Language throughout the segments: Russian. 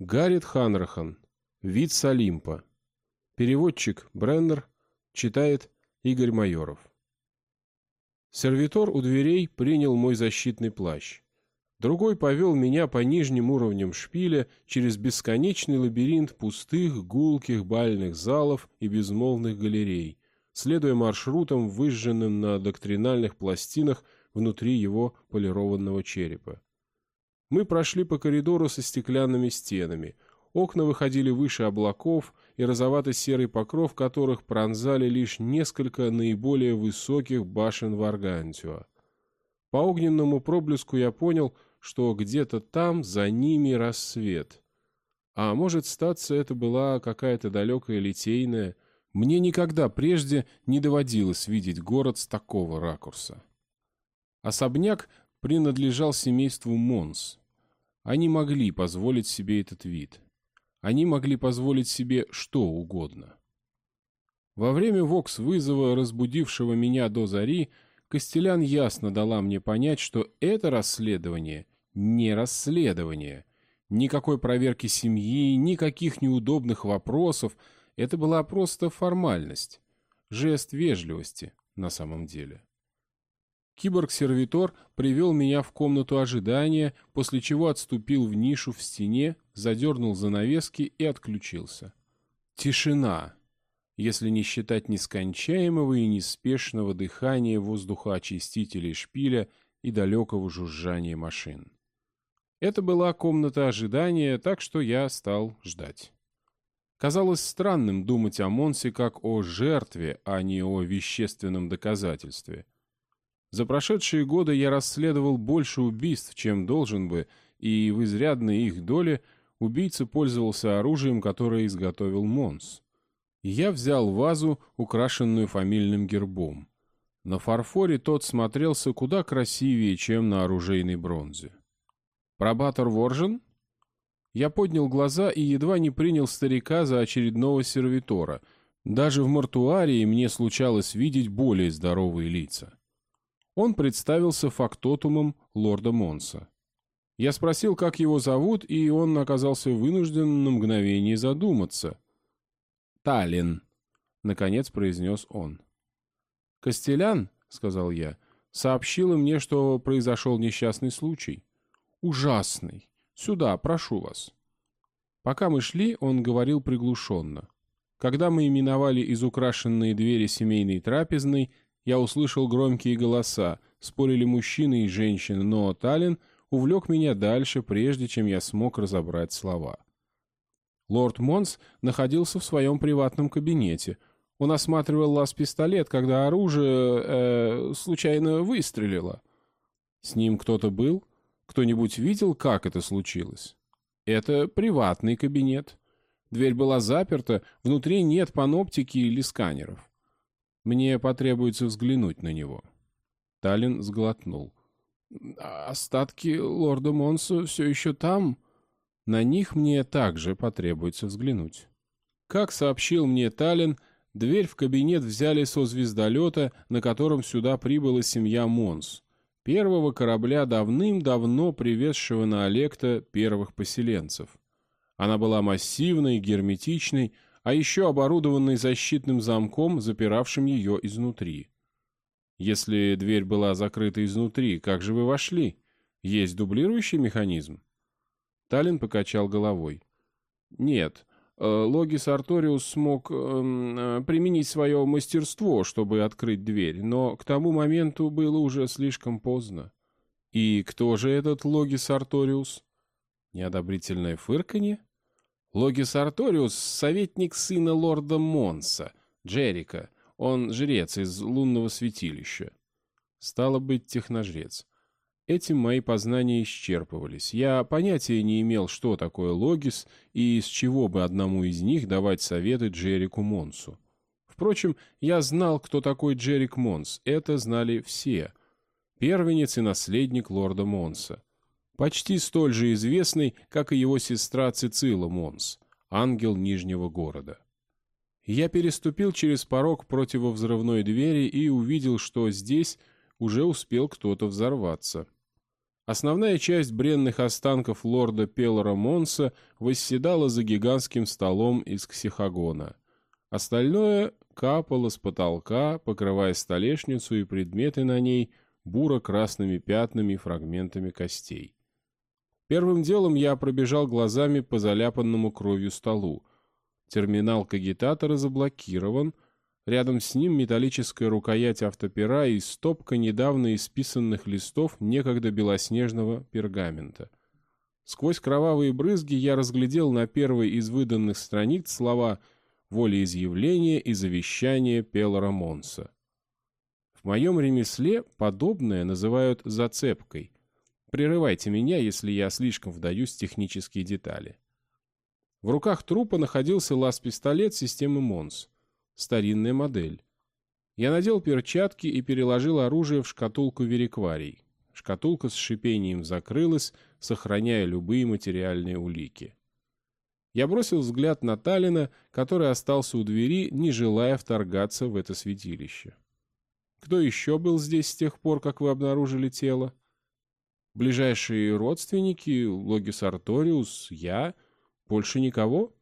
Гаррит Ханрахан. Вид с Олимпа. Переводчик Бреннер. Читает Игорь Майоров. Сервитор у дверей принял мой защитный плащ. Другой повел меня по нижним уровням шпиля через бесконечный лабиринт пустых, гулких бальных залов и безмолвных галерей, следуя маршрутам, выжженным на доктринальных пластинах внутри его полированного черепа. Мы прошли по коридору со стеклянными стенами. Окна выходили выше облаков, и розовато-серый покров которых пронзали лишь несколько наиболее высоких башен Варгантио. По огненному проблеску я понял, что где-то там за ними рассвет. А может, статься это была какая-то далекая литейная. Мне никогда прежде не доводилось видеть город с такого ракурса. Особняк принадлежал семейству Монс. Они могли позволить себе этот вид. Они могли позволить себе что угодно. Во время вокс-вызова, разбудившего меня до зари, Костелян ясно дала мне понять, что это расследование не расследование. Никакой проверки семьи, никаких неудобных вопросов. Это была просто формальность. Жест вежливости на самом деле. Киборг-сервитор привел меня в комнату ожидания, после чего отступил в нишу в стене, задернул занавески и отключился. Тишина, если не считать нескончаемого и неспешного дыхания воздухоочистителей шпиля и далекого жужжания машин. Это была комната ожидания, так что я стал ждать. Казалось странным думать о Монсе как о жертве, а не о вещественном доказательстве. За прошедшие годы я расследовал больше убийств, чем должен бы, и в изрядной их доле убийца пользовался оружием, которое изготовил Монс. Я взял вазу, украшенную фамильным гербом. На фарфоре тот смотрелся куда красивее, чем на оружейной бронзе. «Пробатор Воржен?» Я поднял глаза и едва не принял старика за очередного сервитора. Даже в мортуарии мне случалось видеть более здоровые лица. Он представился фактотумом лорда Монса. Я спросил, как его зовут, и он оказался вынужден на мгновение задуматься. «Таллин», — наконец произнес он. «Костелян», — сказал я, — сообщила мне, что произошел несчастный случай. Ужасный. Сюда, прошу вас. Пока мы шли, он говорил приглушенно. Когда мы именовали изукрашенные двери семейной трапезной, я услышал громкие голоса, спорили мужчины и женщины, но Таллин увлек меня дальше, прежде чем я смог разобрать слова. Лорд Монс находился в своем приватном кабинете. Он осматривал лаз-пистолет, когда оружие э, случайно выстрелило. С ним кто-то был? — кто-нибудь видел, как это случилось? Это приватный кабинет. Дверь была заперта, внутри нет паноптики или сканеров. Мне потребуется взглянуть на него. Таллин сглотнул. «Остатки лорда Монса все еще там?» «На них мне также потребуется взглянуть». Как сообщил мне Таллин, дверь в кабинет взяли со звездолета, на котором сюда прибыла семья Монс первого корабля, давным-давно привезшего на Олекта первых поселенцев. Она была массивной, герметичной, а еще оборудованной защитным замком, запиравшим ее изнутри. Если дверь была закрыта изнутри, как же вы вошли? Есть дублирующий механизм? Таллин покачал головой. Нет, Э, Логис Арториус смог эм, э, применить свое мастерство, чтобы открыть дверь, но к тому моменту было уже слишком поздно. И кто же этот Логис Арториус? Неодобрительное фырканье? Логис Арториус — советник сына лорда Монса, Джерика. Он жрец из лунного святилища. Стало быть, техножрец. Этим мои познания исчерпывались. Я понятия не имел, что такое логис и из чего бы одному из них давать советы Джерику Монсу. Впрочем, я знал, кто такой Джерик Монс. Это знали все. Первенец и наследник лорда Монса. Почти столь же известный, как и его сестра Цицила Монс, ангел Нижнего города. Я переступил через порог противовзрывной двери и увидел, что здесь уже успел кто-то взорваться. Основная часть бренных останков лорда Пелора Монса восседала за гигантским столом из ксихогона. Остальное капало с потолка, покрывая столешницу и предметы на ней буро-красными пятнами и фрагментами костей. Первым делом я пробежал глазами по заляпанному кровью столу. Терминал кагитатора заблокирован, рядом с ним металлическая рукоять автопера и стопка недавно исписанных листов некогда белоснежного пергамента. Сквозь кровавые брызги я разглядел на первой из выданных страниц слова «волеизъявление и завещание Пелора Монса». В моем ремесле подобное называют зацепкой. Прерывайте меня, если я слишком вдаюсь в технические детали. В руках трупа находился лаз-пистолет системы МОНС. Старинная модель. Я надел перчатки и переложил оружие в шкатулку верикварий. Шкатулка с шипением закрылась, сохраняя любые материальные улики. Я бросил взгляд на Талина, который остался у двери, не желая вторгаться в это святилище. Кто еще был здесь с тех пор, как вы обнаружили тело? Ближайшие родственники, Логис Арториус, я, больше никого?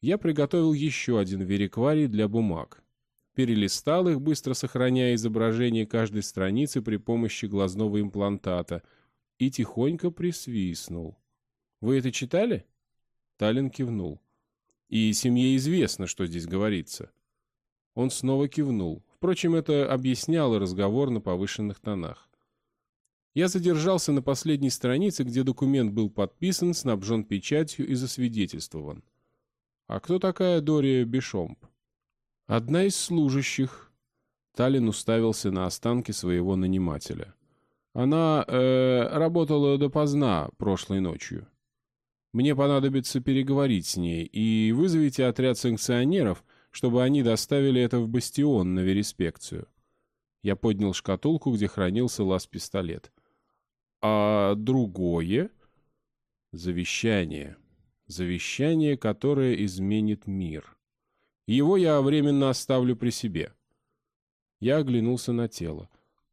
Я приготовил еще один верикварий для бумаг. Перелистал их, быстро сохраняя изображение каждой страницы при помощи глазного имплантата, и тихонько присвистнул. «Вы это читали?» Таллин кивнул. «И семье известно, что здесь говорится». Он снова кивнул. Впрочем, это объясняло разговор на повышенных тонах. Я задержался на последней странице, где документ был подписан, снабжен печатью и засвидетельствован. А кто такая Дория Бишомп? Одна из служащих. Таллин уставился на останки своего нанимателя. Она э, работала допоздна прошлой ночью. Мне понадобится переговорить с ней, и вызовите отряд санкционеров, чтобы они доставили это в бастион на вереспекцию. Я поднял шкатулку, где хранился лаз-пистолет. А другое? Завещание. Завещание, которое изменит мир. Его я временно оставлю при себе. Я оглянулся на тело.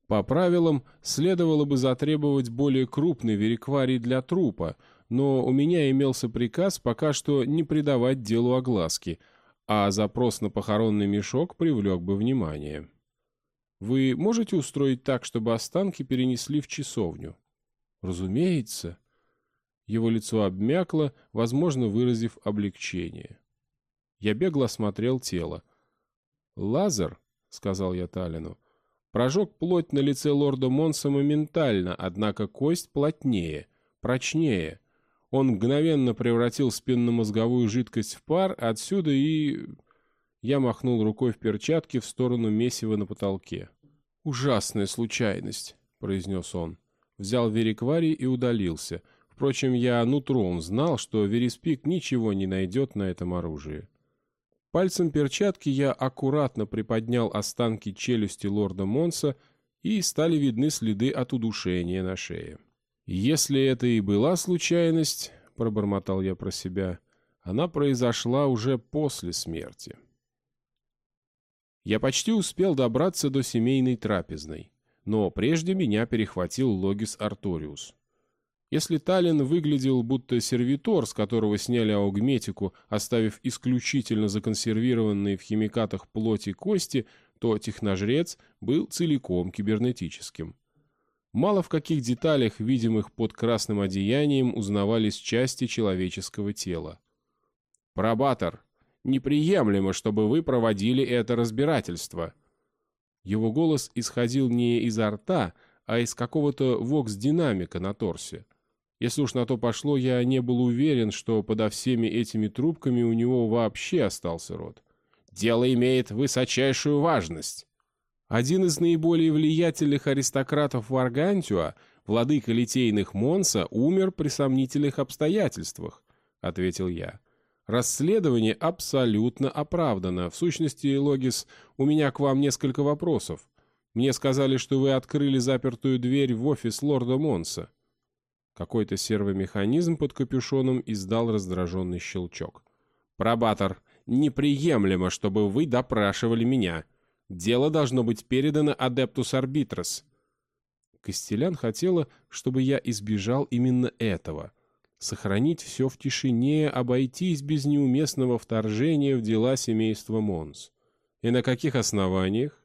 По правилам, следовало бы затребовать более крупный верикварий для трупа, но у меня имелся приказ пока что не придавать делу огласки, а запрос на похоронный мешок привлек бы внимание. Вы можете устроить так, чтобы останки перенесли в часовню? «Разумеется». Его лицо обмякло, возможно, выразив облегчение. Я бегло осмотрел тело. «Лазер», — сказал я Талину, — прожег плоть на лице лорда Монса моментально, однако кость плотнее, прочнее. Он мгновенно превратил спинномозговую жидкость в пар, отсюда и... Я махнул рукой в перчатке в сторону месива на потолке. «Ужасная случайность», — произнес он взял верикварий и удалился. Впрочем, я нутром знал, что Вереспик ничего не найдет на этом оружии. Пальцем перчатки я аккуратно приподнял останки челюсти лорда Монса, и стали видны следы от удушения на шее. «Если это и была случайность», — пробормотал я про себя, — «она произошла уже после смерти». Я почти успел добраться до семейной трапезной но прежде меня перехватил Логис Арториус. Если Таллин выглядел будто сервитор, с которого сняли аугметику, оставив исключительно законсервированные в химикатах плоти кости, то техножрец был целиком кибернетическим. Мало в каких деталях, видимых под красным одеянием, узнавались части человеческого тела. «Пробатор, неприемлемо, чтобы вы проводили это разбирательство», его голос исходил не изо рта, а из какого-то вокс-динамика на торсе. Если уж на то пошло, я не был уверен, что подо всеми этими трубками у него вообще остался рот. «Дело имеет высочайшую важность». Один из наиболее влиятельных аристократов Варгантиуа, владыка литейных Монса, умер при сомнительных обстоятельствах, — ответил я. Расследование абсолютно оправдано. В сущности, Логис, у меня к вам несколько вопросов. Мне сказали, что вы открыли запертую дверь в офис лорда Монса. Какой-то сервомеханизм под капюшоном издал раздраженный щелчок. «Пробатор, неприемлемо, чтобы вы допрашивали меня. Дело должно быть передано Адептус Арбитрос». Костелян хотела, чтобы я избежал именно этого. Сохранить все в тишине, обойтись без неуместного вторжения в дела семейства Монс. И на каких основаниях?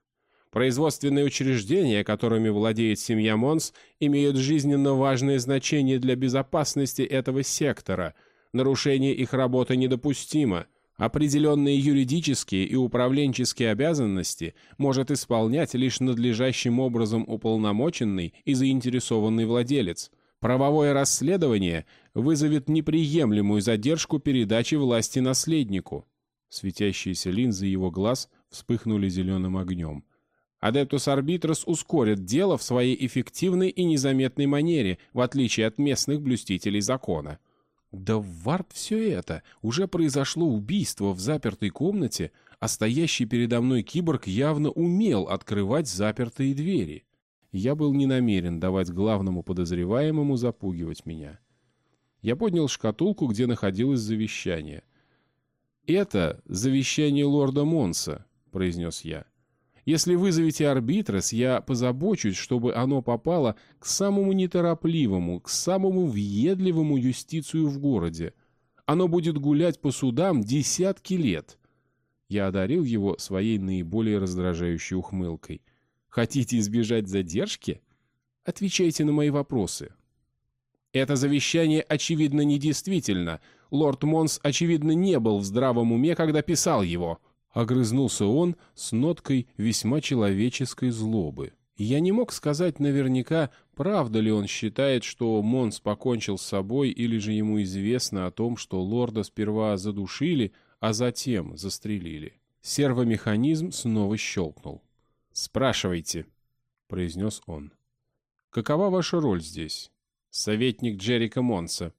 Производственные учреждения, которыми владеет семья Монс, имеют жизненно важное значение для безопасности этого сектора. Нарушение их работы недопустимо. Определенные юридические и управленческие обязанности может исполнять лишь надлежащим образом уполномоченный и заинтересованный владелец. Правовое расследование вызовет неприемлемую задержку передачи власти наследнику. Светящиеся линзы его глаз вспыхнули зеленым огнем. Адептус Арбитрос ускорит дело в своей эффективной и незаметной манере, в отличие от местных блюстителей закона. Да в варп все это! Уже произошло убийство в запертой комнате, а стоящий передо мной киборг явно умел открывать запертые двери. Я был не намерен давать главному подозреваемому запугивать меня. Я поднял шкатулку, где находилось завещание. «Это завещание лорда Монса», — произнес я. Если вызовете арбитрес, я позабочусь, чтобы оно попало к самому неторопливому, к самому въедливому юстицию в городе. Оно будет гулять по судам десятки лет. Я одарил его своей наиболее раздражающей ухмылкой. Хотите избежать задержки? Отвечайте на мои вопросы. Это завещание, очевидно, недействительно. Лорд Монс, очевидно, не был в здравом уме, когда писал его. Огрызнулся он с ноткой весьма человеческой злобы. Я не мог сказать наверняка, правда ли он считает, что Монс покончил с собой, или же ему известно о том, что лорда сперва задушили, а затем застрелили. Сервомеханизм снова щелкнул. «Спрашивайте», — произнес он. «Какова ваша роль здесь?» «Советник Джерика Монса».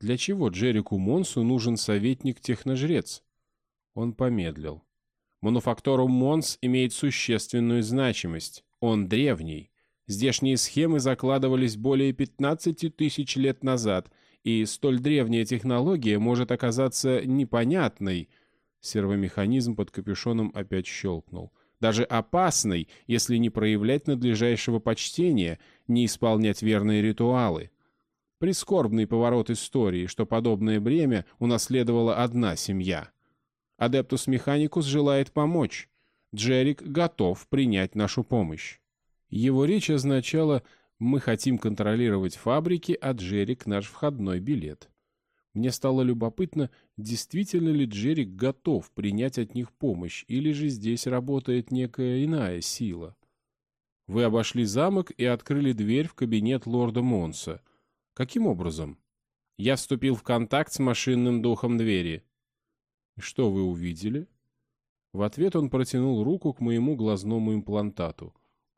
«Для чего Джерику Монсу нужен советник-техножрец?» Он помедлил. Мануфакторум Монс имеет существенную значимость. Он древний. Здешние схемы закладывались более 15 тысяч лет назад, и столь древняя технология может оказаться непонятной. Сервомеханизм под капюшоном опять щелкнул. Даже опасной, если не проявлять надлежащего почтения, не исполнять верные ритуалы. Прискорбный поворот истории, что подобное бремя унаследовала одна семья — Адептус Механикус желает помочь. Джерик готов принять нашу помощь. Его речь означала «Мы хотим контролировать фабрики, а Джерик — наш входной билет». Мне стало любопытно, действительно ли Джерик готов принять от них помощь, или же здесь работает некая иная сила. Вы обошли замок и открыли дверь в кабинет лорда Монса. Каким образом? Я вступил в контакт с машинным духом двери. «Что вы увидели?» В ответ он протянул руку к моему глазному имплантату.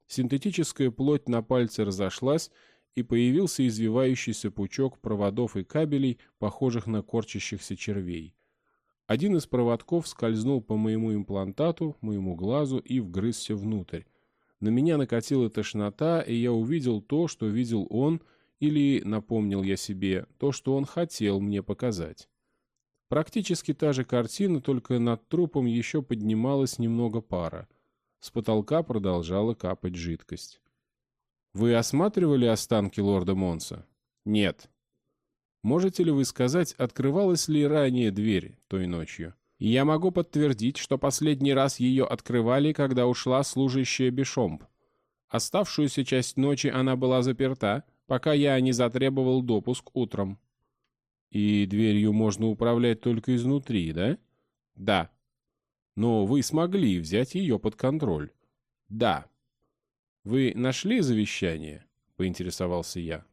Синтетическая плоть на пальце разошлась, и появился извивающийся пучок проводов и кабелей, похожих на корчащихся червей. Один из проводков скользнул по моему имплантату, моему глазу и вгрызся внутрь. На меня накатила тошнота, и я увидел то, что видел он, или, напомнил я себе, то, что он хотел мне показать. Практически та же картина, только над трупом еще поднималась немного пара. С потолка продолжала капать жидкость. «Вы осматривали останки лорда Монса?» «Нет». «Можете ли вы сказать, открывалась ли ранее дверь той ночью?» «Я могу подтвердить, что последний раз ее открывали, когда ушла служащая Бешомб. Оставшуюся часть ночи она была заперта, пока я не затребовал допуск утром». И дверью можно управлять только изнутри, да? Да. Но вы смогли взять ее под контроль? Да. Вы нашли завещание? Поинтересовался я.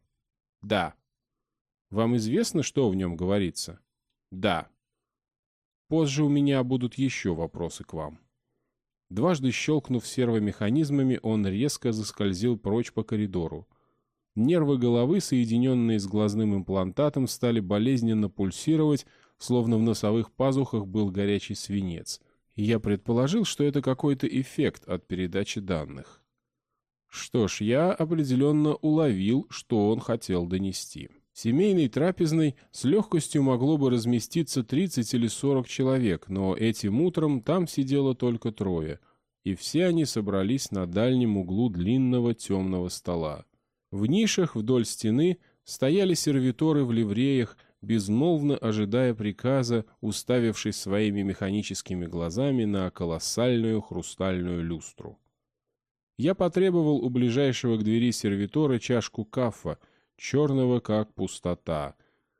Да. Вам известно, что в нем говорится? Да. Позже у меня будут еще вопросы к вам. Дважды щелкнув сервомеханизмами, он резко заскользил прочь по коридору. Нервы головы, соединенные с глазным имплантатом, стали болезненно пульсировать, словно в носовых пазухах был горячий свинец. я предположил, что это какой-то эффект от передачи данных. Что ж, я определенно уловил, что он хотел донести. Семейной трапезной с легкостью могло бы разместиться 30 или 40 человек, но этим утром там сидело только трое. и все они собрались на дальнем углу длинного темного стола. В нишах вдоль стены стояли сервиторы в ливреях, безмолвно ожидая приказа, уставившись своими механическими глазами на колоссальную хрустальную люстру. Я потребовал у ближайшего к двери сервитора чашку кафа, черного как пустота,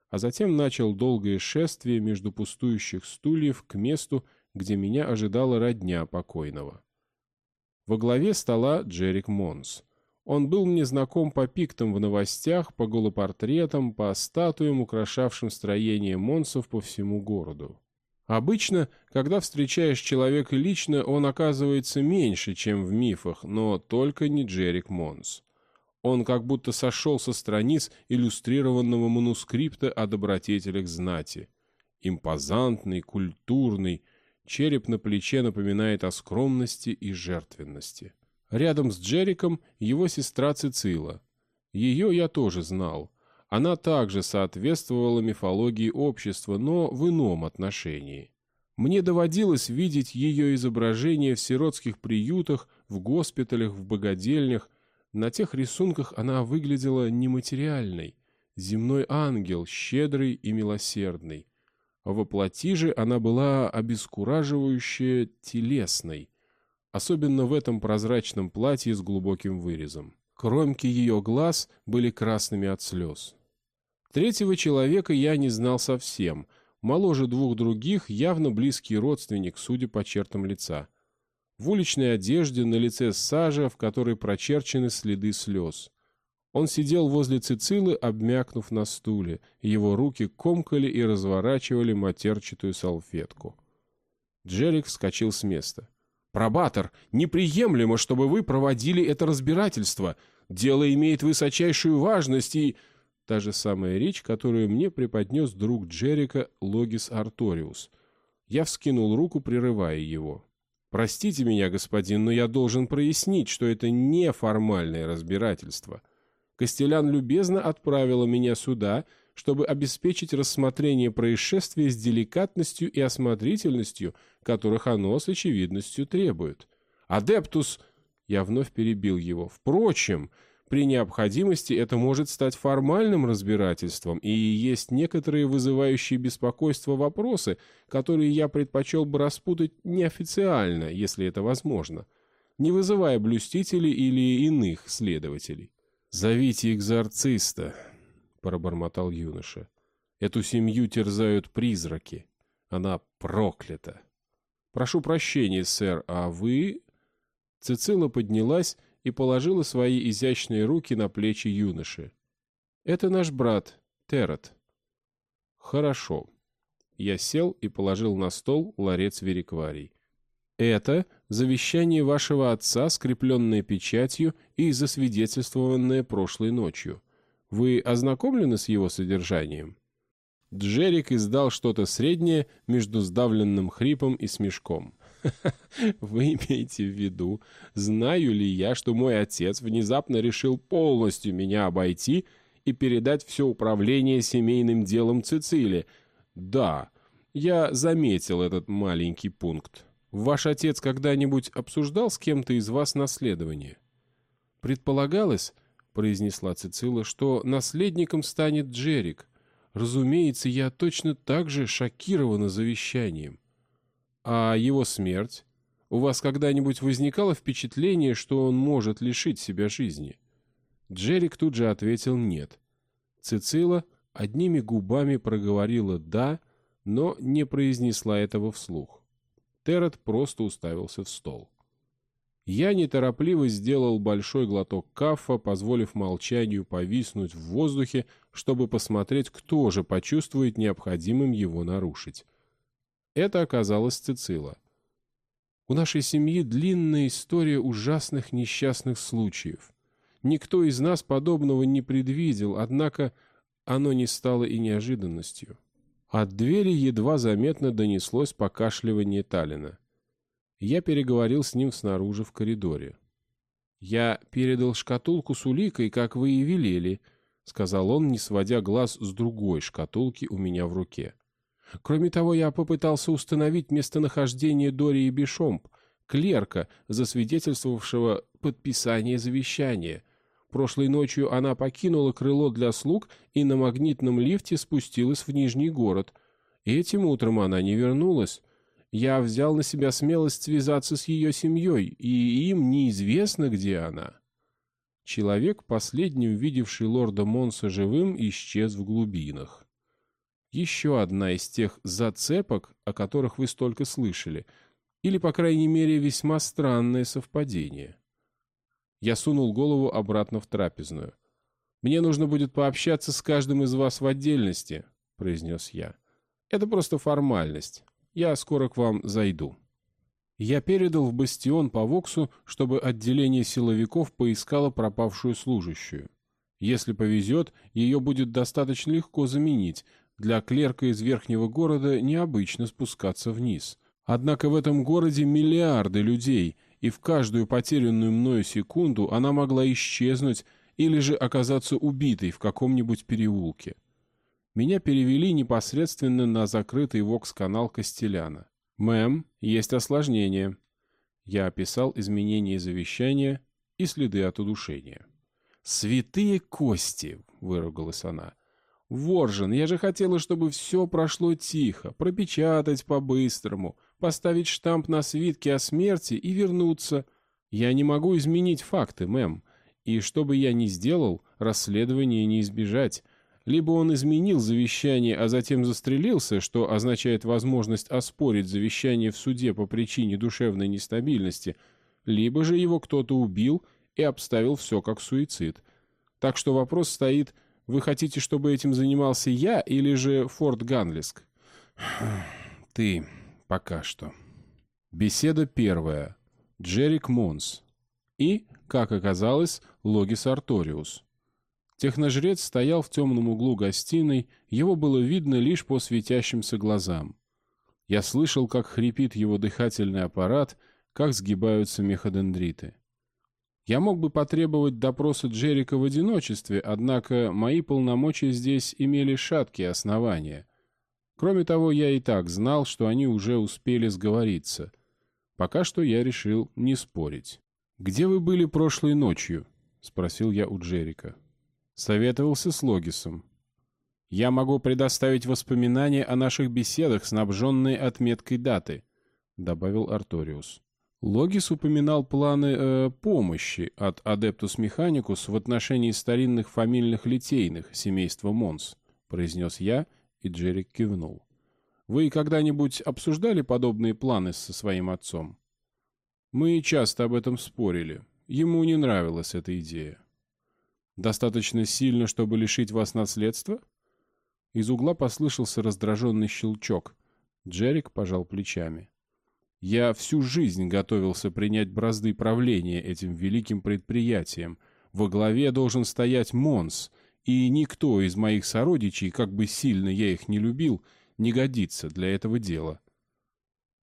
а затем начал долгое шествие между пустующих стульев к месту, где меня ожидала родня покойного. Во главе стола Джерик Монс. Он был мне знаком по пиктам в новостях, по голопортретам, по статуям, украшавшим строение Монсов по всему городу. Обычно, когда встречаешь человека лично, он оказывается меньше, чем в мифах, но только не Джерик Монс. Он как будто сошел со страниц иллюстрированного манускрипта о добродетелях знати. Импозантный, культурный, череп на плече напоминает о скромности и жертвенности. Рядом с Джериком его сестра Цицила. Ее я тоже знал. Она также соответствовала мифологии общества, но в ином отношении. Мне доводилось видеть ее изображение в сиротских приютах, в госпиталях, в богадельнях. На тех рисунках она выглядела нематериальной. Земной ангел, щедрый и милосердный. Во плоти же она была обескураживающе телесной, особенно в этом прозрачном платье с глубоким вырезом. Кромки ее глаз были красными от слез. Третьего человека я не знал совсем. Моложе двух других, явно близкий родственник, судя по чертам лица. В уличной одежде, на лице сажа, в которой прочерчены следы слез. Он сидел возле Цицилы, обмякнув на стуле. Его руки комкали и разворачивали матерчатую салфетку. Джерик вскочил с места. «Пробатор, неприемлемо, чтобы вы проводили это разбирательство. Дело имеет высочайшую важность и...» Та же самая речь, которую мне преподнес друг Джерика Логис Арториус. Я вскинул руку, прерывая его. «Простите меня, господин, но я должен прояснить, что это не формальное разбирательство. Костелян любезно отправила меня сюда, чтобы обеспечить рассмотрение происшествия с деликатностью и осмотрительностью, которых оно с очевидностью требует. «Адептус!» Я вновь перебил его. «Впрочем, при необходимости это может стать формальным разбирательством, и есть некоторые вызывающие беспокойство вопросы, которые я предпочел бы распутать неофициально, если это возможно, не вызывая блюстителей или иных следователей. «Зовите экзорциста», пробормотал юноша. Эту семью терзают призраки. Она проклята. Прошу прощения, сэр, а вы... Цицила поднялась и положила свои изящные руки на плечи юноши. Это наш брат, Террет. Хорошо. Я сел и положил на стол ларец верикварий. Это завещание вашего отца, скрепленное печатью и засвидетельствованное прошлой ночью. Вы ознакомлены с его содержанием?» Джерик издал что-то среднее между сдавленным хрипом и смешком. «Вы имеете в виду, знаю ли я, что мой отец внезапно решил полностью меня обойти и передать все управление семейным делом Цицилии? Да, я заметил этот маленький пункт. Ваш отец когда-нибудь обсуждал с кем-то из вас наследование?» Предполагалось, произнесла Цицила, что наследником станет Джерик. Разумеется, я точно так же шокирована завещанием. А его смерть? У вас когда-нибудь возникало впечатление, что он может лишить себя жизни? Джерик тут же ответил «нет». Цицила одними губами проговорила «да», но не произнесла этого вслух. Террет просто уставился в стол. Я неторопливо сделал большой глоток кафа, позволив молчанию повиснуть в воздухе, чтобы посмотреть, кто же почувствует необходимым его нарушить. Это оказалось Цицила. У нашей семьи длинная история ужасных несчастных случаев. Никто из нас подобного не предвидел, однако оно не стало и неожиданностью. От двери едва заметно донеслось покашливание Талина. Я переговорил с ним снаружи в коридоре. «Я передал шкатулку с уликой, как вы и велели», — сказал он, не сводя глаз с другой шкатулки у меня в руке. «Кроме того, я попытался установить местонахождение Дори и Бишомп, клерка, засвидетельствовавшего подписание завещания. Прошлой ночью она покинула крыло для слуг и на магнитном лифте спустилась в Нижний город. Этим утром она не вернулась. Я взял на себя смелость связаться с ее семьей, и им неизвестно, где она. Человек, последний увидевший лорда Монса живым, исчез в глубинах. Еще одна из тех зацепок, о которых вы столько слышали, или, по крайней мере, весьма странное совпадение. Я сунул голову обратно в трапезную. «Мне нужно будет пообщаться с каждым из вас в отдельности», — произнес я. «Это просто формальность. Я скоро к вам зайду». Я передал в бастион по Воксу, чтобы отделение силовиков поискало пропавшую служащую. Если повезет, ее будет достаточно легко заменить. Для клерка из верхнего города необычно спускаться вниз. Однако в этом городе миллиарды людей, и в каждую потерянную мною секунду она могла исчезнуть или же оказаться убитой в каком-нибудь переулке. Меня перевели непосредственно на закрытый ВОКС-канал Костеляна. «Мэм, есть осложнение». Я описал изменения завещания и следы от удушения. «Святые кости!» — выругалась она. «Воржин, я же хотела, чтобы все прошло тихо, пропечатать по-быстрому, поставить штамп на свитке о смерти и вернуться. Я не могу изменить факты, мэм, и что бы я ни сделал, расследование не избежать». Либо он изменил завещание, а затем застрелился, что означает возможность оспорить завещание в суде по причине душевной нестабильности, либо же его кто-то убил и обставил все как суицид. Так что вопрос стоит, вы хотите, чтобы этим занимался я или же Форт Ганлиск? Ты пока что. Беседа первая. Джерик Монс. И, как оказалось, Логис Арториус. Техножрец стоял в темном углу гостиной, его было видно лишь по светящимся глазам. Я слышал, как хрипит его дыхательный аппарат, как сгибаются меходендриты. Я мог бы потребовать допроса Джерика в одиночестве, однако мои полномочия здесь имели шаткие основания. Кроме того, я и так знал, что они уже успели сговориться. Пока что я решил не спорить. «Где вы были прошлой ночью?» — спросил я у Джерика. Советовался с Логисом. Я могу предоставить воспоминания о наших беседах, снабженные отметкой даты, добавил Арториус. Логис упоминал планы э, помощи от Адептус Механикус в отношении старинных фамильных литейных семейства Монс, произнес я, и Джерик кивнул. Вы когда-нибудь обсуждали подобные планы со своим отцом? Мы часто об этом спорили. Ему не нравилась эта идея. Достаточно сильно, чтобы лишить вас наследства? Из угла послышался раздраженный щелчок. Джерик пожал плечами. Я всю жизнь готовился принять бразды правления этим великим предприятием. Во главе должен стоять Монс, и никто из моих сородичей, как бы сильно я их не любил, не годится для этого дела.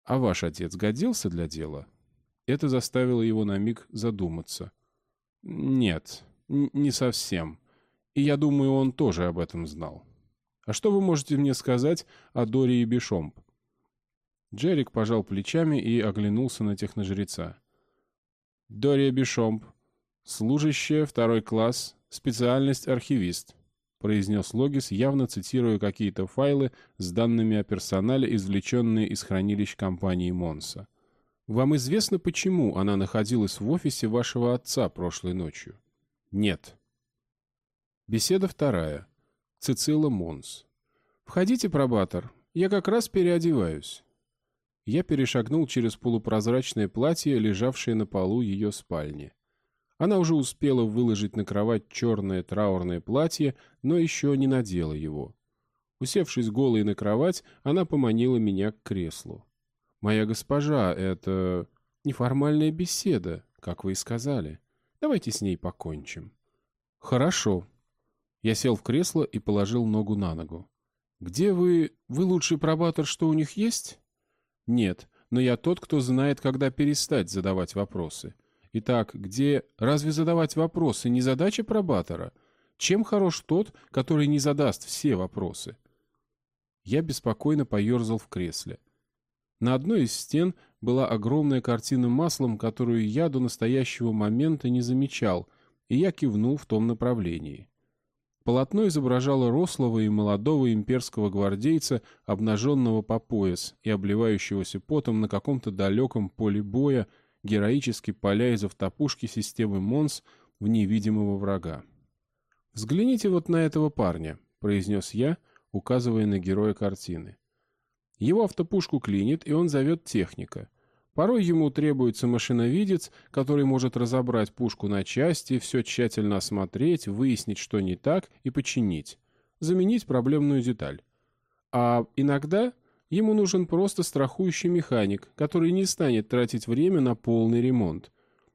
А ваш отец годился для дела? Это заставило его на миг задуматься. Нет, не совсем. И я думаю, он тоже об этом знал. А что вы можете мне сказать о Дории Бишомп? Джерик пожал плечами и оглянулся на техножреца. Дория Бишомп, служащая, второй класс, специальность архивист, произнес Логис, явно цитируя какие-то файлы с данными о персонале, извлеченные из хранилищ компании Монса. Вам известно, почему она находилась в офисе вашего отца прошлой ночью? Нет. Беседа вторая. Цицила Монс. «Входите, пробатор. Я как раз переодеваюсь». Я перешагнул через полупрозрачное платье, лежавшее на полу ее спальни. Она уже успела выложить на кровать черное траурное платье, но еще не надела его. Усевшись голой на кровать, она поманила меня к креслу. «Моя госпожа, это неформальная беседа, как вы и сказали. Давайте с ней покончим. Хорошо. Я сел в кресло и положил ногу на ногу. Где вы... Вы лучший пробатор, что у них есть? Нет, но я тот, кто знает, когда перестать задавать вопросы. Итак, где... Разве задавать вопросы не задача пробатора? Чем хорош тот, который не задаст все вопросы? Я беспокойно поерзал в кресле. На одной из стен была огромная картина маслом, которую я до настоящего момента не замечал, и я кивнул в том направлении. Полотно изображало рослого и молодого имперского гвардейца, обнаженного по пояс и обливающегося потом на каком-то далеком поле боя, героически поля из автопушки системы МОНС в невидимого врага. «Взгляните вот на этого парня», — произнес я, указывая на героя картины. Его автопушку клинит, и он зовет техника. Порой ему требуется машиновидец, который может разобрать пушку на части, все тщательно осмотреть, выяснить, что не так, и починить. Заменить проблемную деталь. А иногда ему нужен просто страхующий механик, который не станет тратить время на полный ремонт.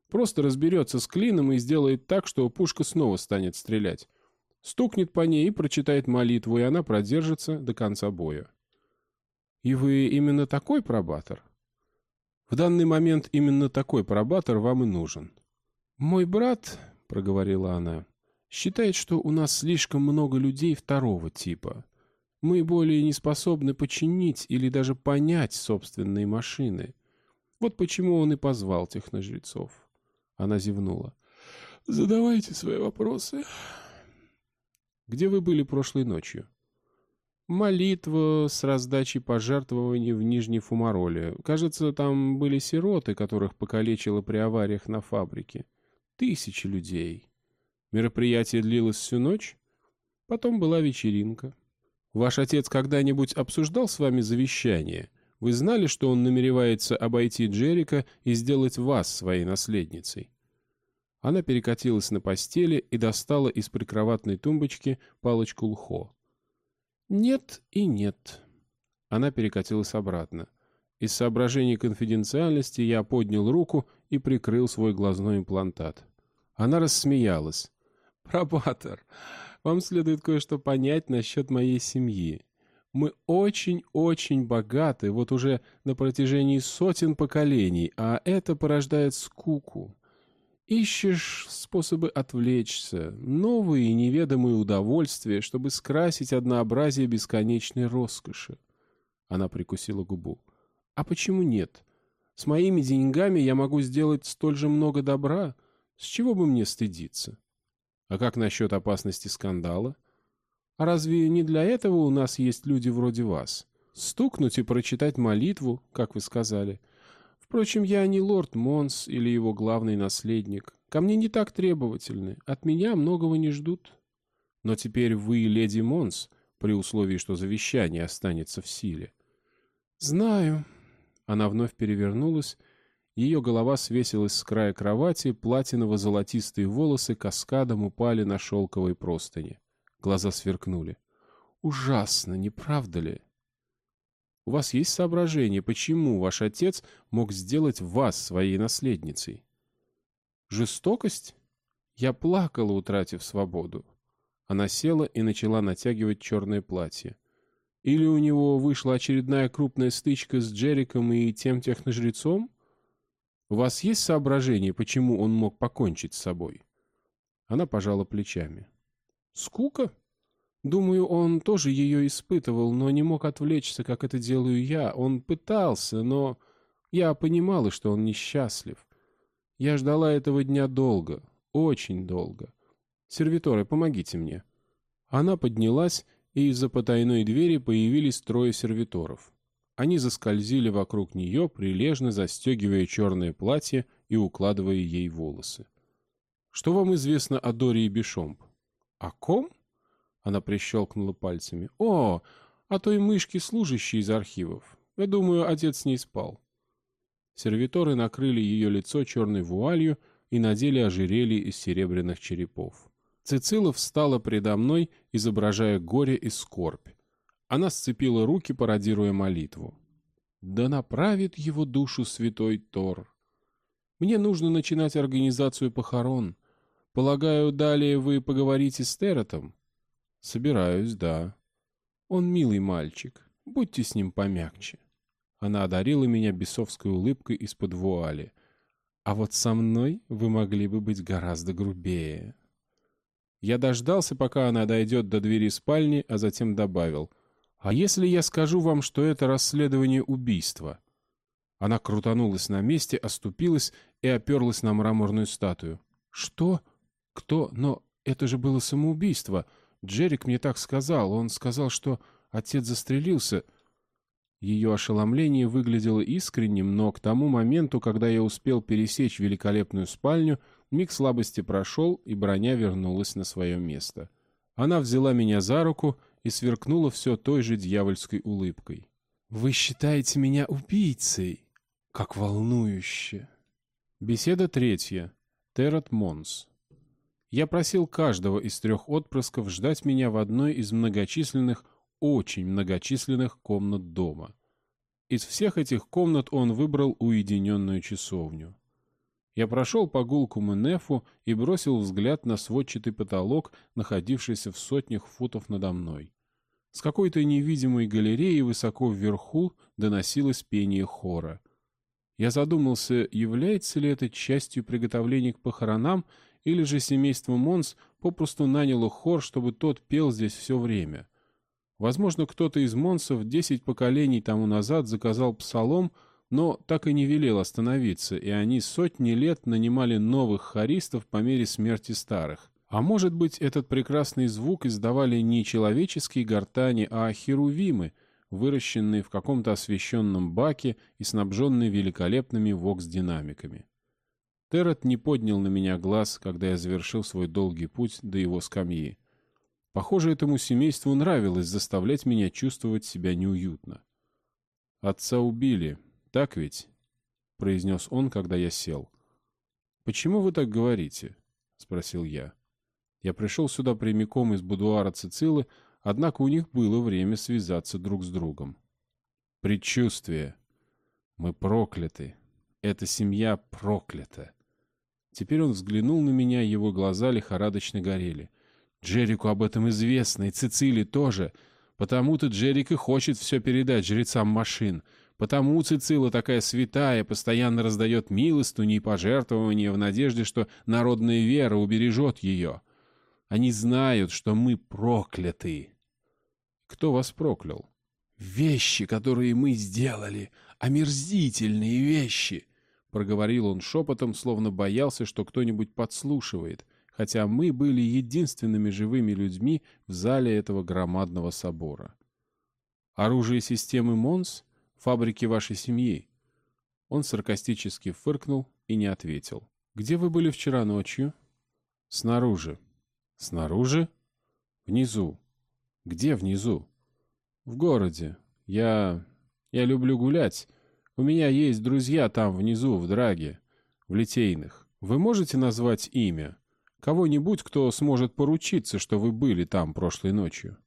Просто разберется с клином и сделает так, что пушка снова станет стрелять. Стукнет по ней и прочитает молитву, и она продержится до конца боя. И вы именно такой пробатор? В данный момент именно такой пробатор вам и нужен. Мой брат, — проговорила она, — считает, что у нас слишком много людей второго типа. Мы более не способны починить или даже понять собственные машины. Вот почему он и позвал техножрецов. Она зевнула. «Задавайте свои вопросы». «Где вы были прошлой ночью?» Молитва с раздачей пожертвований в Нижней Фумароле. Кажется, там были сироты, которых покалечило при авариях на фабрике. Тысячи людей. Мероприятие длилось всю ночь. Потом была вечеринка. Ваш отец когда-нибудь обсуждал с вами завещание? Вы знали, что он намеревается обойти Джерика и сделать вас своей наследницей? Она перекатилась на постели и достала из прикроватной тумбочки палочку лхо. «Нет и нет». Она перекатилась обратно. Из соображений конфиденциальности я поднял руку и прикрыл свой глазной имплантат. Она рассмеялась. «Пробатор, вам следует кое-что понять насчет моей семьи. Мы очень-очень богаты, вот уже на протяжении сотен поколений, а это порождает скуку. Ищешь способы отвлечься, новые и неведомые удовольствия, чтобы скрасить однообразие бесконечной роскоши. Она прикусила губу. А почему нет? С моими деньгами я могу сделать столь же много добра. С чего бы мне стыдиться? А как насчет опасности скандала? А разве не для этого у нас есть люди вроде вас? Стукнуть и прочитать молитву, как вы сказали — Впрочем, я не лорд Монс или его главный наследник. Ко мне не так требовательны. От меня многого не ждут. Но теперь вы леди Монс, при условии, что завещание останется в силе. Знаю. Она вновь перевернулась. Ее голова свесилась с края кровати, платиново-золотистые волосы каскадом упали на шелковой простыни. Глаза сверкнули. Ужасно, не правда ли? У вас есть соображение, почему ваш отец мог сделать вас своей наследницей? Жестокость? Я плакала, утратив свободу. Она села и начала натягивать черное платье. Или у него вышла очередная крупная стычка с Джериком и тем техножрецом? У вас есть соображение, почему он мог покончить с собой? Она пожала плечами. Скука? Думаю, он тоже ее испытывал, но не мог отвлечься, как это делаю я. Он пытался, но я понимала, что он несчастлив. Я ждала этого дня долго, очень долго. Сервиторы, помогите мне. Она поднялась, и из-за потайной двери появились трое сервиторов. Они заскользили вокруг нее, прилежно застегивая черное платье и укладывая ей волосы. «Что вам известно о Дории Бишомп?» «О ком?» Она прищелкнула пальцами. «О, а той мышки служащей из архивов. Я думаю, отец с ней спал». Сервиторы накрыли ее лицо черной вуалью и надели ожерелье из серебряных черепов. Цицила встала предо мной, изображая горе и скорбь. Она сцепила руки, пародируя молитву. «Да направит его душу святой Тор. Мне нужно начинать организацию похорон. Полагаю, далее вы поговорите с Тератом?» «Собираюсь, да». «Он милый мальчик. Будьте с ним помягче». Она одарила меня бесовской улыбкой из-под вуали. «А вот со мной вы могли бы быть гораздо грубее». Я дождался, пока она дойдет до двери спальни, а затем добавил. «А если я скажу вам, что это расследование убийства? Она крутанулась на месте, оступилась и оперлась на мраморную статую. «Что? Кто? Но это же было самоубийство. Джерик мне так сказал. Он сказал, что отец застрелился». Ее ошеломление выглядело искренним, но к тому моменту, когда я успел пересечь великолепную спальню, миг слабости прошел, и броня вернулась на свое место. Она взяла меня за руку и сверкнула все той же дьявольской улыбкой. «Вы считаете меня убийцей?» Как волнующе. Беседа третья. Террат Монс. Я просил каждого из трех отпрысков ждать меня в одной из многочисленных, очень многочисленных комнат дома. Из всех этих комнат он выбрал уединенную часовню. Я прошел по гулкому нефу и бросил взгляд на сводчатый потолок, находившийся в сотнях футов надо мной. С какой-то невидимой галереи высоко вверху доносилось пение хора — я задумался, является ли это частью приготовления к похоронам, или же семейство Монс попросту наняло хор, чтобы тот пел здесь все время. Возможно, кто-то из Монсов десять поколений тому назад заказал псалом, но так и не велел остановиться, и они сотни лет нанимали новых хористов по мере смерти старых. А может быть, этот прекрасный звук издавали не человеческие гортани, а херувимы — выращенный в каком-то освещенном баке и снабженный великолепными вокс-динамиками. Террет не поднял на меня глаз, когда я завершил свой долгий путь до его скамьи. Похоже, этому семейству нравилось заставлять меня чувствовать себя неуютно. «Отца убили, так ведь?» — произнес он, когда я сел. «Почему вы так говорите?» — спросил я. Я пришел сюда прямиком из будуара Цицилы, Однако у них было время связаться друг с другом. Предчувствие. Мы прокляты. Эта семья проклята. Теперь он взглянул на меня, его глаза лихорадочно горели. Джерику об этом известно, и Цицилии тоже. Потому-то Джерик и хочет все передать жрецам машин. Потому Цицила такая святая, постоянно раздает милостыню и пожертвования в надежде, что народная вера убережет ее. Они знают, что мы прокляты. Кто вас проклял? Вещи, которые мы сделали, омерзительные вещи, проговорил он шепотом, словно боялся, что кто-нибудь подслушивает, хотя мы были единственными живыми людьми в зале этого громадного собора. Оружие системы Монс — фабрики вашей семьи. Он саркастически фыркнул и не ответил. «Где вы были вчера ночью?» «Снаружи». «Снаружи?» «Внизу. Где внизу? В городе. Я... я люблю гулять. У меня есть друзья там внизу, в Драге, в Литейных. Вы можете назвать имя? Кого-нибудь, кто сможет поручиться, что вы были там прошлой ночью?»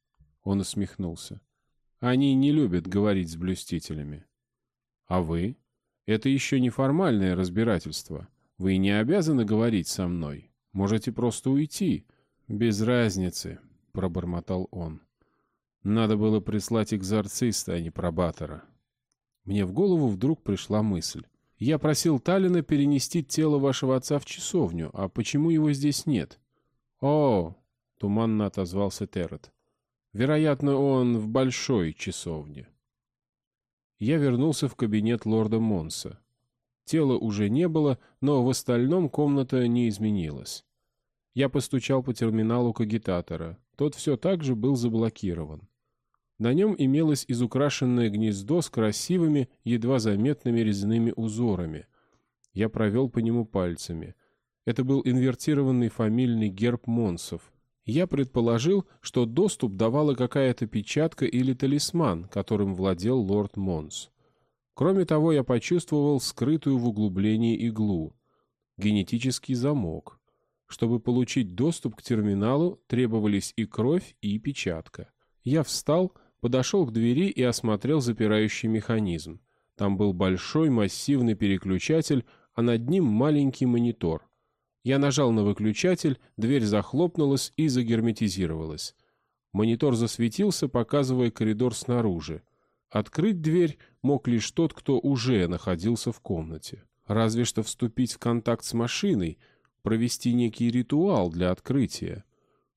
Он усмехнулся. «Они не любят говорить с блюстителями». «А вы? Это еще не формальное разбирательство. Вы не обязаны говорить со мной. Можете просто уйти. Без разницы», — пробормотал он. Надо было прислать экзорциста, а не пробатора. Мне в голову вдруг пришла мысль. Я просил Таллина перенести тело вашего отца в часовню, а почему его здесь нет? О, туманно отозвался Террет. Вероятно, он в большой часовне. Я вернулся в кабинет лорда Монса. Тела уже не было, но в остальном комната не изменилась. Я постучал по терминалу кагитатора. Тот все так же был заблокирован. На нем имелось изукрашенное гнездо с красивыми, едва заметными резными узорами. Я провел по нему пальцами. Это был инвертированный фамильный герб Монсов. Я предположил, что доступ давала какая-то печатка или талисман, которым владел лорд Монс. Кроме того, я почувствовал скрытую в углублении иглу. Генетический замок. Чтобы получить доступ к терминалу, требовались и кровь, и печатка. Я встал подошел к двери и осмотрел запирающий механизм. Там был большой массивный переключатель, а над ним маленький монитор. Я нажал на выключатель, дверь захлопнулась и загерметизировалась. Монитор засветился, показывая коридор снаружи. Открыть дверь мог лишь тот, кто уже находился в комнате. Разве что вступить в контакт с машиной, провести некий ритуал для открытия.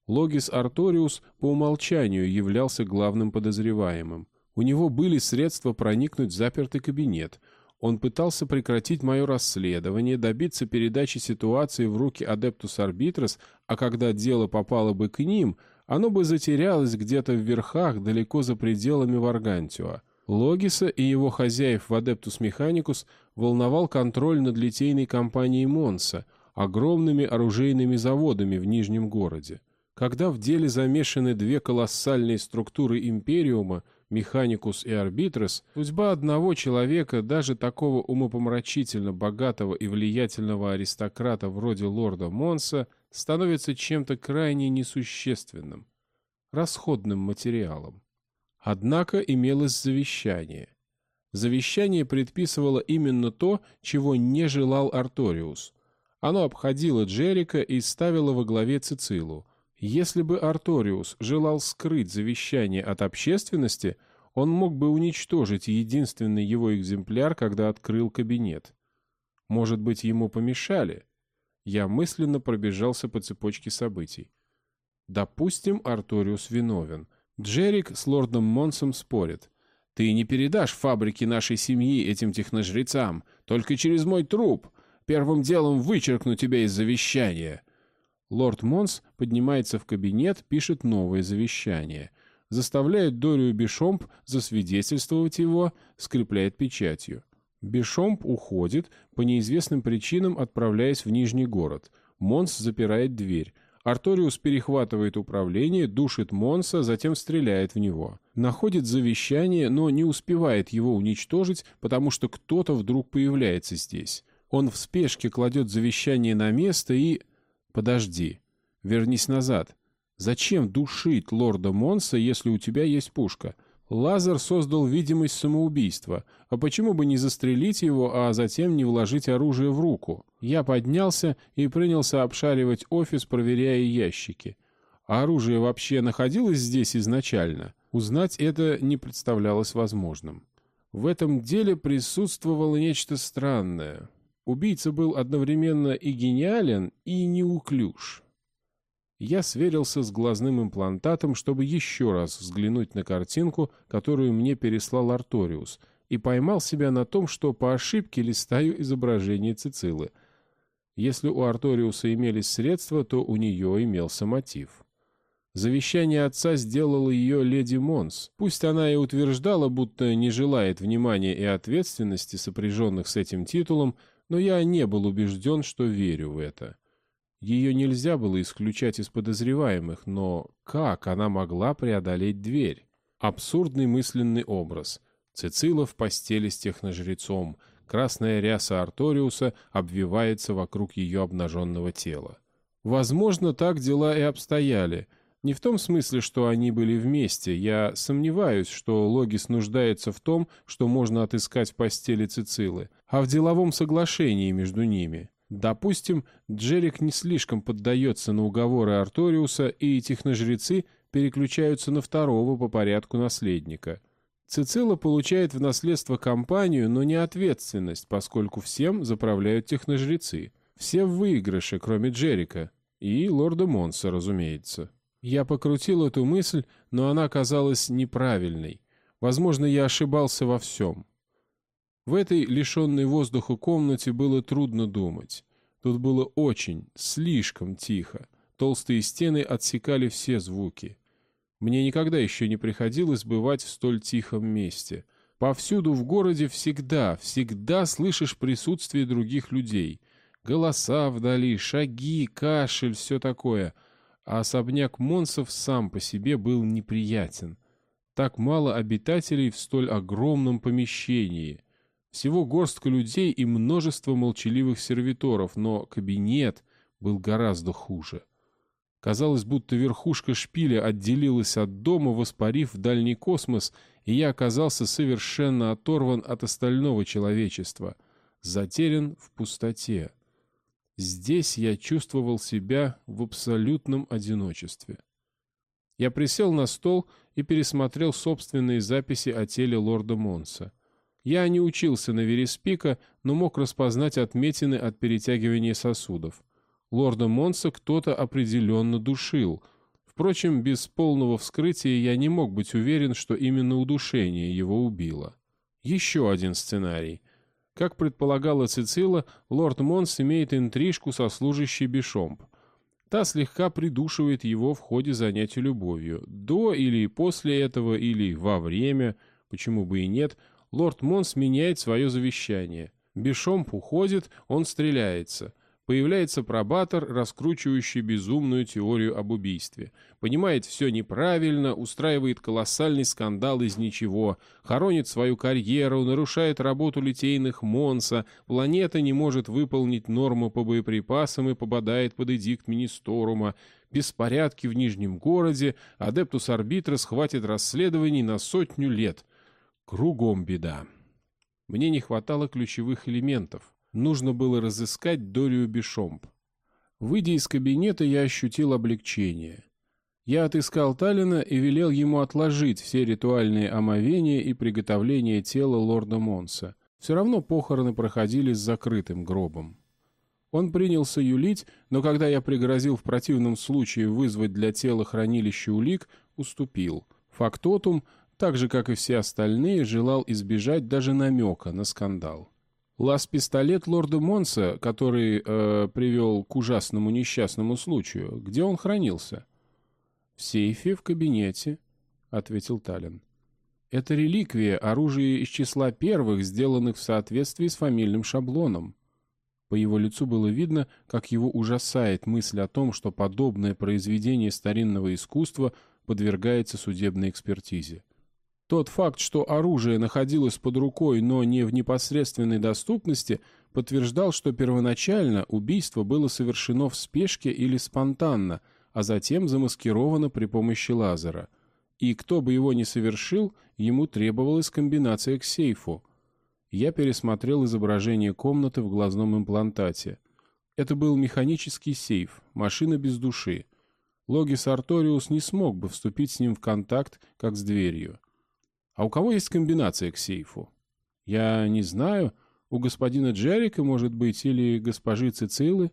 Логис Арториус по умолчанию являлся главным подозреваемым. У него были средства проникнуть в запертый кабинет. Он пытался прекратить мое расследование, добиться передачи ситуации в руки Адептус Арбитрос, а когда дело попало бы к ним, оно бы затерялось где-то в верхах, далеко за пределами Варгантиуа. Логиса и его хозяев в Адептус Механикус волновал контроль над литейной компанией Монса, огромными оружейными заводами в Нижнем городе. Когда в деле замешаны две колоссальные структуры Империума, Механикус и Арбитрес, судьба одного человека, даже такого умопомрачительно богатого и влиятельного аристократа вроде лорда Монса, становится чем-то крайне несущественным, расходным материалом. Однако имелось завещание. Завещание предписывало именно то, чего не желал Арториус. Оно обходило Джерика и ставило во главе Цицилу. Если бы Арториус желал скрыть завещание от общественности, он мог бы уничтожить единственный его экземпляр, когда открыл кабинет. Может быть, ему помешали? Я мысленно пробежался по цепочке событий. Допустим, Арториус виновен. Джерик с лордом Монсом спорит. «Ты не передашь фабрики нашей семьи этим техножрецам, только через мой труп. Первым делом вычеркну тебя из завещания». Лорд Монс поднимается в кабинет, пишет новое завещание. Заставляет Дорию Бишомп засвидетельствовать его, скрепляет печатью. Бишомп уходит, по неизвестным причинам отправляясь в Нижний город. Монс запирает дверь. Арториус перехватывает управление, душит Монса, затем стреляет в него. Находит завещание, но не успевает его уничтожить, потому что кто-то вдруг появляется здесь. Он в спешке кладет завещание на место и... Подожди. Вернись назад. Зачем душить лорда Монса, если у тебя есть пушка? Лазер создал видимость самоубийства. А почему бы не застрелить его, а затем не вложить оружие в руку? Я поднялся и принялся обшаривать офис, проверяя ящики. А оружие вообще находилось здесь изначально? Узнать это не представлялось возможным. В этом деле присутствовало нечто странное. Убийца был одновременно и гениален, и неуклюж. Я сверился с глазным имплантатом, чтобы еще раз взглянуть на картинку, которую мне переслал Арториус, и поймал себя на том, что по ошибке листаю изображение Цицилы. Если у Арториуса имелись средства, то у нее имелся мотив. Завещание отца сделала ее леди Монс. Пусть она и утверждала, будто не желает внимания и ответственности, сопряженных с этим титулом, но я не был убежден, что верю в это. Ее нельзя было исключать из подозреваемых, но как она могла преодолеть дверь? Абсурдный мысленный образ. Цицила в постели с техножрецом. Красная ряса Арториуса обвивается вокруг ее обнаженного тела. Возможно, так дела и обстояли. Не в том смысле, что они были вместе. Я сомневаюсь, что Логис нуждается в том, что можно отыскать в постели Цицилы, а в деловом соглашении между ними. Допустим, Джерик не слишком поддается на уговоры Арториуса, и техножрецы переключаются на второго по порядку наследника. Цицила получает в наследство компанию, но не ответственность, поскольку всем заправляют техножрецы. Все в выигрыше, кроме Джерика. И лорда Монса, разумеется. Я покрутил эту мысль, но она казалась неправильной. Возможно, я ошибался во всем. В этой лишенной воздуха комнате было трудно думать. Тут было очень, слишком тихо. Толстые стены отсекали все звуки. Мне никогда еще не приходилось бывать в столь тихом месте. Повсюду в городе всегда, всегда слышишь присутствие других людей. Голоса вдали, шаги, кашель, все такое. А особняк Монсов сам по себе был неприятен. Так мало обитателей в столь огромном помещении. Всего горстка людей и множество молчаливых сервиторов, но кабинет был гораздо хуже. Казалось, будто верхушка шпиля отделилась от дома, воспарив в дальний космос, и я оказался совершенно оторван от остального человечества, затерян в пустоте. Здесь я чувствовал себя в абсолютном одиночестве. Я присел на стол и пересмотрел собственные записи о теле лорда Монса. Я не учился на Вереспика, но мог распознать отметины от перетягивания сосудов. Лорда Монса кто-то определенно душил. Впрочем, без полного вскрытия я не мог быть уверен, что именно удушение его убило. Еще один сценарий. Как предполагала Цицила, лорд Монс имеет интрижку со служащей Бишомп. Та слегка придушивает его в ходе занятий любовью. До или после этого, или во время, почему бы и нет, лорд Монс меняет свое завещание. Бишомп уходит, он стреляется — Появляется пробатор, раскручивающий безумную теорию об убийстве. Понимает все неправильно, устраивает колоссальный скандал из ничего, хоронит свою карьеру, нарушает работу литейных Монса, планета не может выполнить норму по боеприпасам и попадает под эдикт Министорума, беспорядки в Нижнем городе, Адептус Арбитрос хватит расследований на сотню лет. Кругом беда. Мне не хватало ключевых элементов. Нужно было разыскать Дорию Бишомп. Выйдя из кабинета, я ощутил облегчение. Я отыскал Таллина и велел ему отложить все ритуальные омовения и приготовления тела лорда Монса. Все равно похороны проходили с закрытым гробом. Он принялся юлить, но когда я пригрозил в противном случае вызвать для тела хранилище улик, уступил. Фактотум, так же, как и все остальные, желал избежать даже намека на скандал. Лаз-пистолет лорда Монса, который э, привел к ужасному несчастному случаю, где он хранился? — В сейфе в кабинете, — ответил Таллин. — Это реликвия, оружие из числа первых, сделанных в соответствии с фамильным шаблоном. По его лицу было видно, как его ужасает мысль о том, что подобное произведение старинного искусства подвергается судебной экспертизе. Тот факт, что оружие находилось под рукой, но не в непосредственной доступности, подтверждал, что первоначально убийство было совершено в спешке или спонтанно, а затем замаскировано при помощи лазера. И кто бы его ни совершил, ему требовалась комбинация к сейфу. Я пересмотрел изображение комнаты в глазном имплантате. Это был механический сейф, машина без души. Логис Арториус не смог бы вступить с ним в контакт, как с дверью. А у кого есть комбинация к сейфу? Я не знаю. У господина Джерика, может быть, или госпожи Цицилы.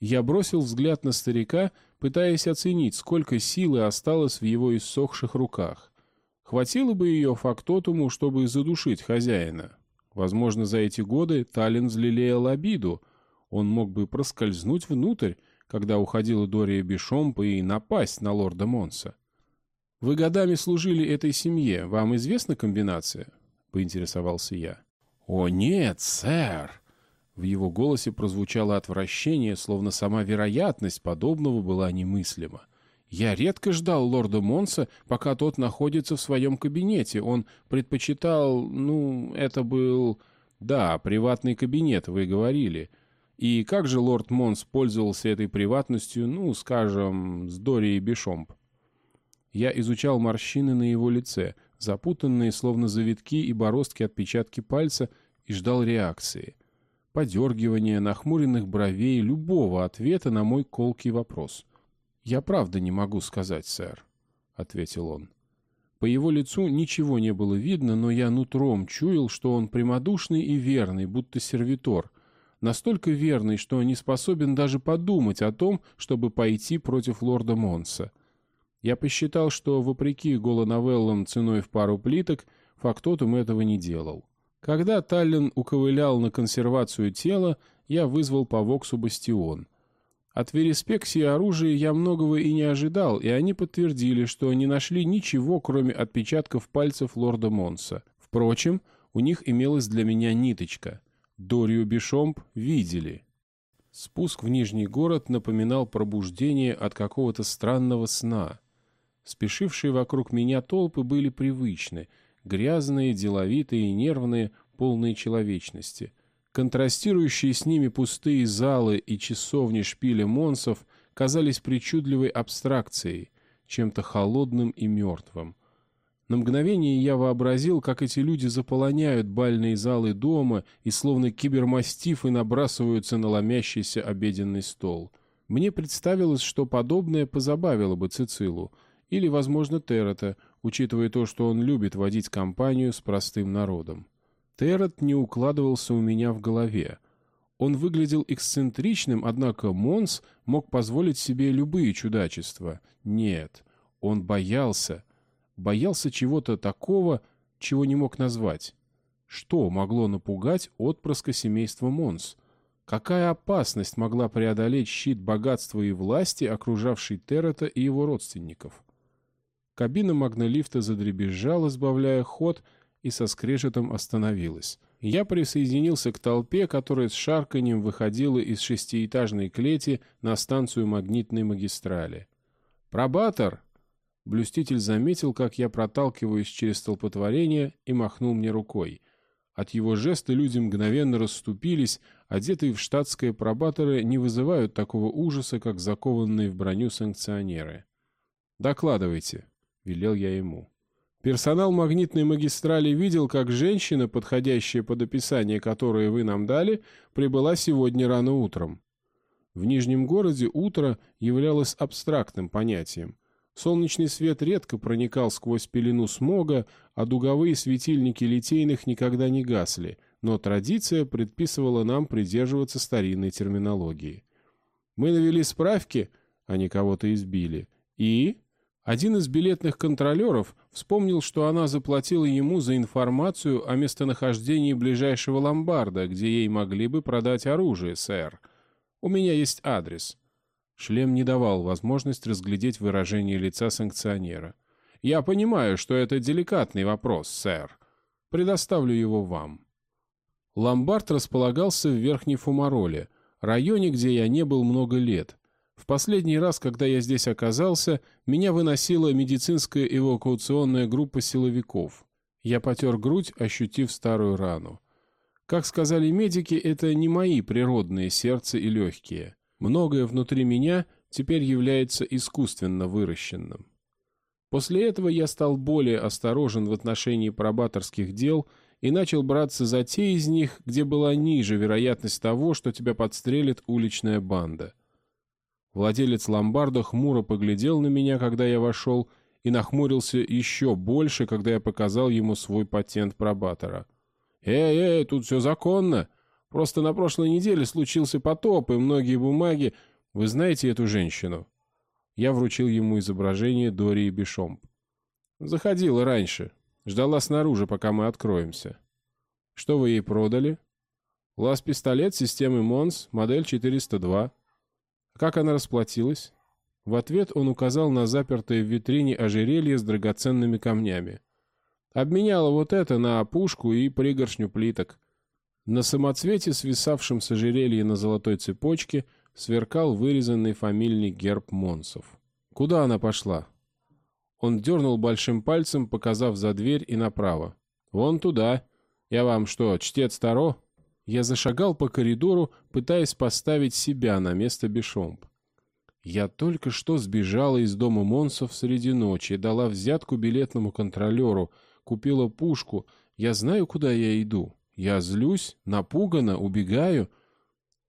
Я бросил взгляд на старика, пытаясь оценить, сколько силы осталось в его иссохших руках. Хватило бы ее фактотуму, чтобы задушить хозяина. Возможно, за эти годы Таллин взлелеял обиду. Он мог бы проскользнуть внутрь, когда уходила Дория Бишомпа и напасть на лорда Монса. «Вы годами служили этой семье. Вам известна комбинация?» — поинтересовался я. «О, нет, сэр!» В его голосе прозвучало отвращение, словно сама вероятность подобного была немыслима. «Я редко ждал лорда Монса, пока тот находится в своем кабинете. Он предпочитал... Ну, это был... Да, приватный кабинет, вы говорили. И как же лорд Монс пользовался этой приватностью, ну, скажем, с Дорией Бишомп?» Я изучал морщины на его лице, запутанные, словно завитки и бороздки отпечатки пальца, и ждал реакции. Подергивания, нахмуренных бровей, любого ответа на мой колкий вопрос. «Я правда не могу сказать, сэр», — ответил он. По его лицу ничего не было видно, но я нутром чуял, что он прямодушный и верный, будто сервитор, настолько верный, что не способен даже подумать о том, чтобы пойти против лорда Монса. Я посчитал, что, вопреки голоновеллам ценой в пару плиток, фактотум этого не делал. Когда Таллин уковылял на консервацию тела, я вызвал по Воксу бастион. От Вереспексии оружия я многого и не ожидал, и они подтвердили, что не нашли ничего, кроме отпечатков пальцев лорда Монса. Впрочем, у них имелась для меня ниточка. Дорию Бишомп видели. Спуск в Нижний город напоминал пробуждение от какого-то странного сна. Спешившие вокруг меня толпы были привычны, грязные, деловитые и нервные, полные человечности. Контрастирующие с ними пустые залы и часовни шпиля Монсов казались причудливой абстракцией, чем-то холодным и мертвым. На мгновение я вообразил, как эти люди заполоняют бальные залы дома и словно кибермастифы набрасываются на ломящийся обеденный стол. Мне представилось, что подобное позабавило бы Цицилу — или, возможно, Террета, учитывая то, что он любит водить компанию с простым народом. Террет не укладывался у меня в голове. Он выглядел эксцентричным, однако Монс мог позволить себе любые чудачества. Нет, он боялся. Боялся чего-то такого, чего не мог назвать. Что могло напугать отпрыска семейства Монс? Какая опасность могла преодолеть щит богатства и власти, окружавший Террета и его родственников? Кабина магнолифта задребезжала, сбавляя ход, и со скрежетом остановилась. Я присоединился к толпе, которая с шарканьем выходила из шестиэтажной клети на станцию магнитной магистрали. «Пробатор!» Блюститель заметил, как я проталкиваюсь через столпотворение и махнул мне рукой. От его жеста люди мгновенно расступились, одетые в штатское пробаторы не вызывают такого ужаса, как закованные в броню санкционеры. «Докладывайте», — велел я ему. Персонал магнитной магистрали видел, как женщина, подходящая под описание, которое вы нам дали, прибыла сегодня рано утром. В Нижнем городе утро являлось абстрактным понятием. Солнечный свет редко проникал сквозь пелену смога, а дуговые светильники литейных никогда не гасли, но традиция предписывала нам придерживаться старинной терминологии. Мы навели справки, они кого-то избили, и... Один из билетных контролеров вспомнил, что она заплатила ему за информацию о местонахождении ближайшего ломбарда, где ей могли бы продать оружие, сэр. У меня есть адрес. Шлем не давал возможность разглядеть выражение лица санкционера. «Я понимаю, что это деликатный вопрос, сэр. Предоставлю его вам». Ломбард располагался в Верхней Фумароле, районе, где я не был много лет. В последний раз, когда я здесь оказался, меня выносила медицинская эвакуационная группа силовиков. Я потер грудь, ощутив старую рану. Как сказали медики, это не мои природные сердце и легкие. Многое внутри меня теперь является искусственно выращенным. После этого я стал более осторожен в отношении пробаторских дел и начал браться за те из них, где была ниже вероятность того, что тебя подстрелит уличная банда. Владелец ломбарда хмуро поглядел на меня, когда я вошел, и нахмурился еще больше, когда я показал ему свой патент пробатора. «Эй, эй, тут все законно!» Просто на прошлой неделе случился потоп, и многие бумаги... Вы знаете эту женщину?» Я вручил ему изображение Дории Бишомп. «Заходила раньше. Ждала снаружи, пока мы откроемся». «Что вы ей продали?» «Лаз-пистолет системы МОНС, модель 402». «Как она расплатилась?» В ответ он указал на запертое в витрине ожерелье с драгоценными камнями. «Обменяла вот это на опушку и пригоршню плиток». На самоцвете, свисавшем с ожерелья на золотой цепочке, сверкал вырезанный фамильный герб Монсов. «Куда она пошла?» Он дернул большим пальцем, показав за дверь и направо. «Вон туда. Я вам что, чтец Таро?» Я зашагал по коридору, пытаясь поставить себя на место Бешомп. Я только что сбежала из дома Монсов среди ночи, дала взятку билетному контролеру, купила пушку. Я знаю, куда я иду. Я злюсь, напугана, убегаю.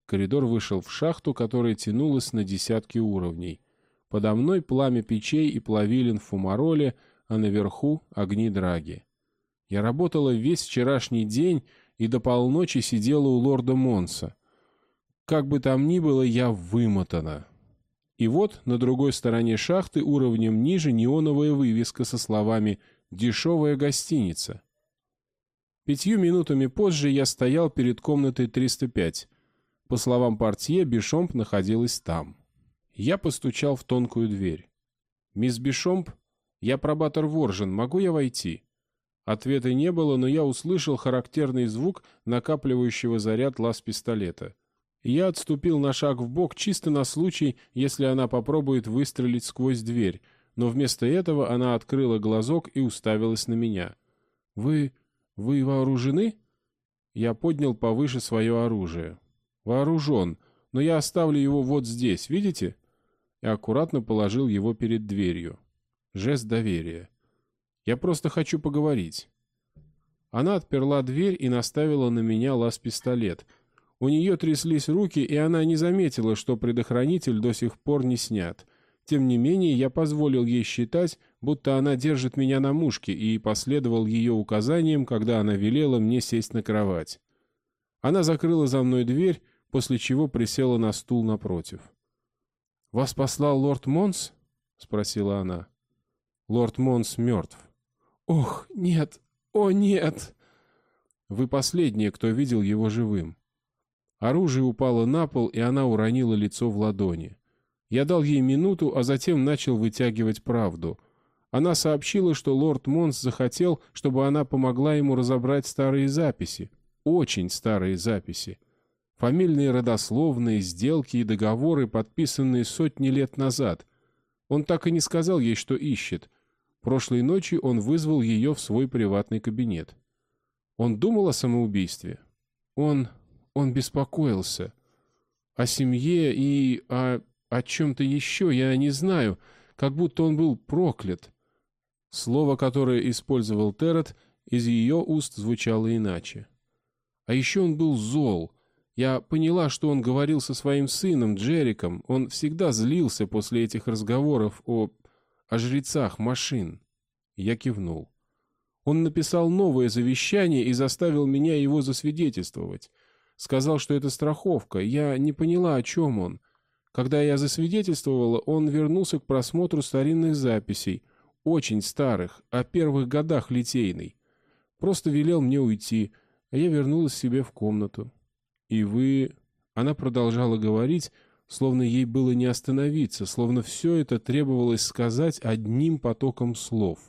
Коридор вышел в шахту, которая тянулась на десятки уровней. Подо мной пламя печей и плавилин в фумароле, а наверху огни драги. Я работала весь вчерашний день и до полночи сидела у лорда Монса. Как бы там ни было, я вымотана. И вот на другой стороне шахты уровнем ниже неоновая вывеска со словами «Дешевая гостиница». Пятью минутами позже я стоял перед комнатой 305. По словам портье, Бишомп находилась там. Я постучал в тонкую дверь. «Мисс Бишомп, я пробатор Воржин, могу я войти?» Ответа не было, но я услышал характерный звук накапливающего заряд лаз-пистолета. Я отступил на шаг в бок чисто на случай, если она попробует выстрелить сквозь дверь, но вместо этого она открыла глазок и уставилась на меня. «Вы... «Вы вооружены?» Я поднял повыше свое оружие. «Вооружен, но я оставлю его вот здесь, видите?» И аккуратно положил его перед дверью. Жест доверия. «Я просто хочу поговорить». Она отперла дверь и наставила на меня лаз-пистолет. У нее тряслись руки, и она не заметила, что предохранитель до сих пор не снят — тем не менее, я позволил ей считать, будто она держит меня на мушке, и последовал ее указаниям, когда она велела мне сесть на кровать. Она закрыла за мной дверь, после чего присела на стул напротив. «Вас послал лорд Монс?» — спросила она. «Лорд Монс мертв». «Ох, нет! О, нет!» Вы последняя, кто видел его живым. Оружие упало на пол, и она уронила лицо в ладони. Я дал ей минуту, а затем начал вытягивать правду. Она сообщила, что лорд Монс захотел, чтобы она помогла ему разобрать старые записи. Очень старые записи. Фамильные родословные, сделки и договоры, подписанные сотни лет назад. Он так и не сказал ей, что ищет. Прошлой ночью он вызвал ее в свой приватный кабинет. Он думал о самоубийстве. Он... он беспокоился. О семье и о... о чем-то еще, я не знаю. Как будто он был проклят. Слово, которое использовал Террет, из ее уст звучало иначе. А еще он был зол. Я поняла, что он говорил со своим сыном Джериком. Он всегда злился после этих разговоров о... о жрецах машин. Я кивнул. Он написал новое завещание и заставил меня его засвидетельствовать. Сказал, что это страховка. Я не поняла, о чем он. Когда я засвидетельствовала, он вернулся к просмотру старинных записей, очень старых, о первых годах Литейной. Просто велел мне уйти, а я вернулась себе в комнату. И вы... Она продолжала говорить, словно ей было не остановиться, словно все это требовалось сказать одним потоком слов.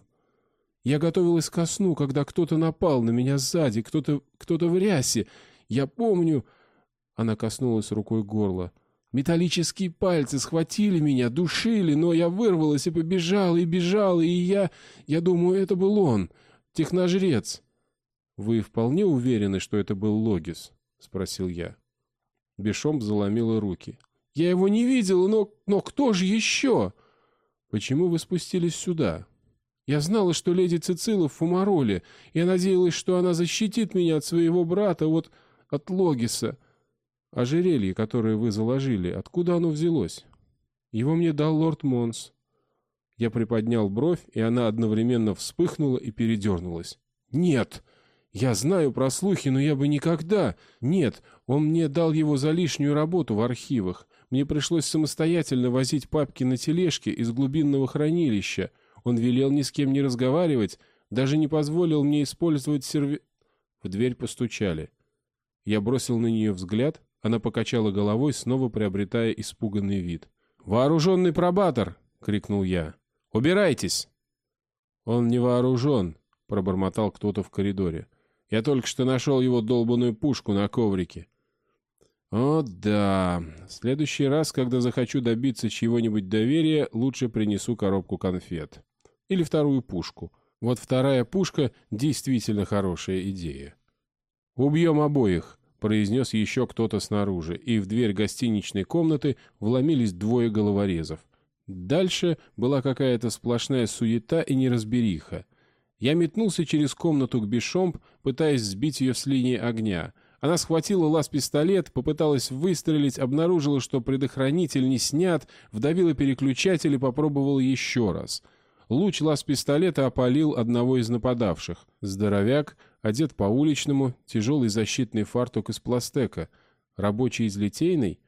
Я готовилась ко сну, когда кто-то напал на меня сзади, кто-то кто в рясе. Я помню... Она коснулась рукой горла. Металлические пальцы схватили меня, душили, но я вырвалась и побежала, и бежала, и я... Я думаю, это был он, техножрец. «Вы вполне уверены, что это был Логис?» — спросил я. Бешомп заломила руки. «Я его не видела, но... но кто же еще?» «Почему вы спустились сюда?» Я знала, что леди Цицила в Фумароле. Я надеялась, что она защитит меня от своего брата, вот от Логиса. Ожерелье, которое вы заложили, откуда оно взялось? Его мне дал лорд Монс. Я приподнял бровь, и она одновременно вспыхнула и передернулась. «Нет! Я знаю про слухи, но я бы никогда... Нет, он мне дал его за лишнюю работу в архивах. Мне пришлось самостоятельно возить папки на тележке из глубинного хранилища, он велел ни с кем не разговаривать, даже не позволил мне использовать серви... В дверь постучали. Я бросил на нее взгляд, она покачала головой, снова приобретая испуганный вид. «Вооруженный пробатор!» — крикнул я. «Убирайтесь!» «Он не вооружен», — пробормотал кто-то в коридоре. «Я только что нашел его долбанную пушку на коврике». «О, да. В следующий раз, когда захочу добиться чьего-нибудь доверия, лучше принесу коробку конфет». Или вторую пушку. Вот вторая пушка действительно хорошая идея. «Убьем обоих», — произнес еще кто-то снаружи, и в дверь гостиничной комнаты вломились двое головорезов. Дальше была какая-то сплошная суета и неразбериха. Я метнулся через комнату к Бишомп, пытаясь сбить ее с линии огня. Она схватила лаз-пистолет, попыталась выстрелить, обнаружила, что предохранитель не снят, вдавила переключатель и попробовала еще раз — Луч лаз-пистолета опалил одного из нападавших. Здоровяк, одет по-уличному, тяжелый защитный фартук из пластека, рабочий из литейной,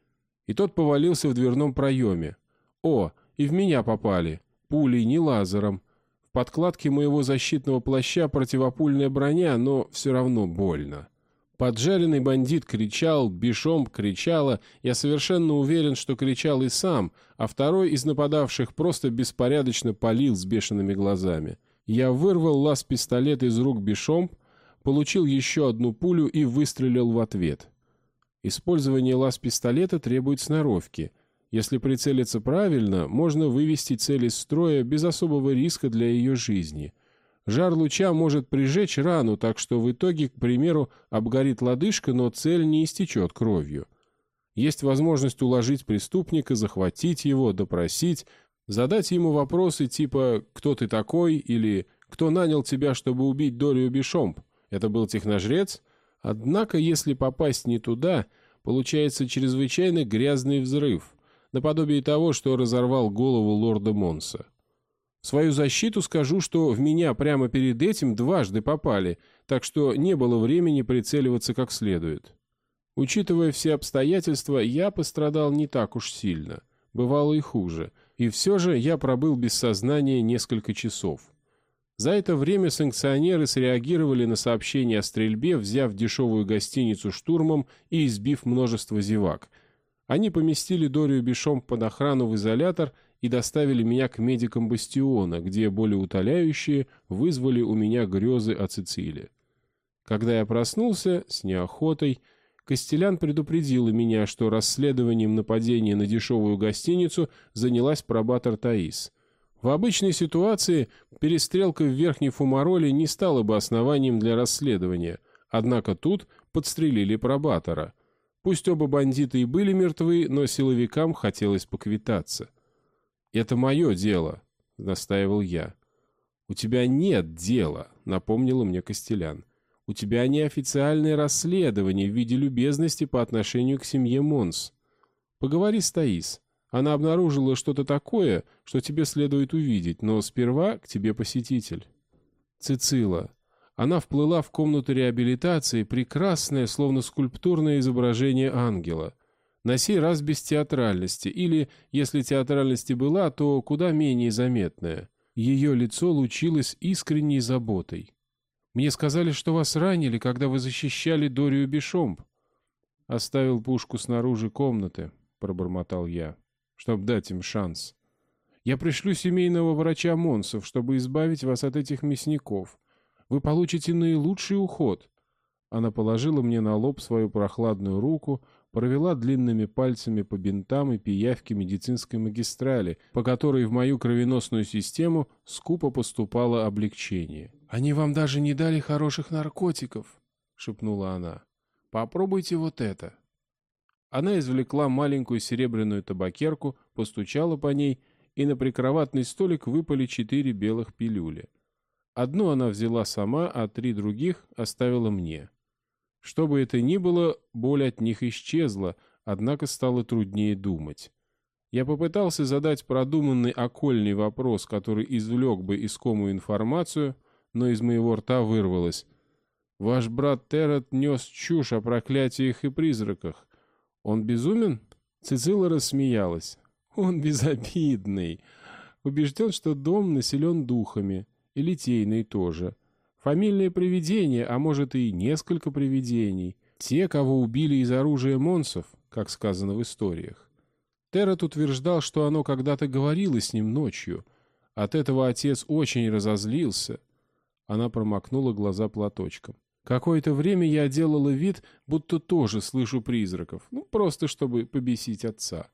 и тот повалился в дверном проеме. О, и в меня попали. Пулей, не лазером. Подкладке моего защитного плаща противопульная броня, но все равно больно. Поджаренный бандит кричал, Бишом кричала, я совершенно уверен, что кричал и сам, а второй из нападавших просто беспорядочно палил с бешеными глазами. Я вырвал лаз-пистолет из рук Бишом, получил еще одну пулю и выстрелил в ответ. Использование лаз-пистолета требует сноровки. Если прицелиться правильно, можно вывести цель из строя без особого риска для ее жизни — Жар луча может прижечь рану, так что в итоге, к примеру, обгорит лодыжка, но цель не истечет кровью. Есть возможность уложить преступника, захватить его, допросить, задать ему вопросы типа «Кто ты такой?» или «Кто нанял тебя, чтобы убить Долию Бишомп? Это был техножрец?» Однако, если попасть не туда, получается чрезвычайно грязный взрыв, наподобие того, что разорвал голову лорда Монса. Свою защиту скажу, что в меня прямо перед этим дважды попали, так что не было времени прицеливаться как следует. Учитывая все обстоятельства, я пострадал не так уж сильно. Бывало и хуже. И все же я пробыл без сознания несколько часов. За это время санкционеры среагировали на сообщение о стрельбе, взяв дешевую гостиницу штурмом и избив множество зевак. Они поместили Дорию Бишом под охрану в изолятор и доставили меня к медикам Бастиона, где более утоляющие вызвали у меня грезы о Цицилии. Когда я проснулся, с неохотой, Костелян предупредила меня, что расследованием нападения на дешевую гостиницу занялась пробатор Таис. В обычной ситуации перестрелка в Верхней Фумароле не стала бы основанием для расследования, однако тут подстрелили пробатора. Пусть оба бандита и были мертвы, но силовикам хотелось поквитаться. «Это мое дело», — настаивал я. «У тебя нет дела», — напомнила мне Костелян. У тебя неофициальное расследование в виде любезности по отношению к семье Монс. Поговори с Таис. Она обнаружила что-то такое, что тебе следует увидеть, но сперва к тебе посетитель. Цицила. Она вплыла в комнату реабилитации, прекрасное, словно скульптурное изображение ангела. На сей раз без театральности, или, если театральности была, то куда менее заметная. Ее лицо лучилось искренней заботой. Мне сказали, что вас ранили, когда вы защищали Дорию Бишомб. Оставил пушку снаружи комнаты, пробормотал я, чтобы дать им шанс. Я пришлю семейного врача Монсов, чтобы избавить вас от этих мясников. Вы получите наилучший уход. Она положила мне на лоб свою прохладную руку, провела длинными пальцами по бинтам и пиявке медицинской магистрали, по которой в мою кровеносную систему скупо поступало облегчение. «Они вам даже не дали хороших наркотиков», — шепнула она. «Попробуйте вот это». Она извлекла маленькую серебряную табакерку, постучала по ней, и на прикроватный столик выпали четыре белых пилюли. Одну она взяла сама, а три других оставила мне. Что бы это ни было, боль от них исчезла, однако стало труднее думать. Я попытался задать продуманный окольный вопрос, который извлек бы искомую информацию, но из моего рта вырвалось. «Ваш брат Террет нес чушь о проклятиях и призраках. Он безумен?» Цицила рассмеялась. «Он безобидный. Убежден, что дом населен духами, и литейный тоже. Фамильное привидение, а может и несколько привидений. Те, кого убили из оружия монсов, как сказано в историях. Террет утверждал, что оно когда-то говорило с ним ночью. От этого отец очень разозлился. Она промокнула глаза платочком. Какое-то время я делала вид, будто тоже слышу призраков. Ну, просто чтобы побесить отца.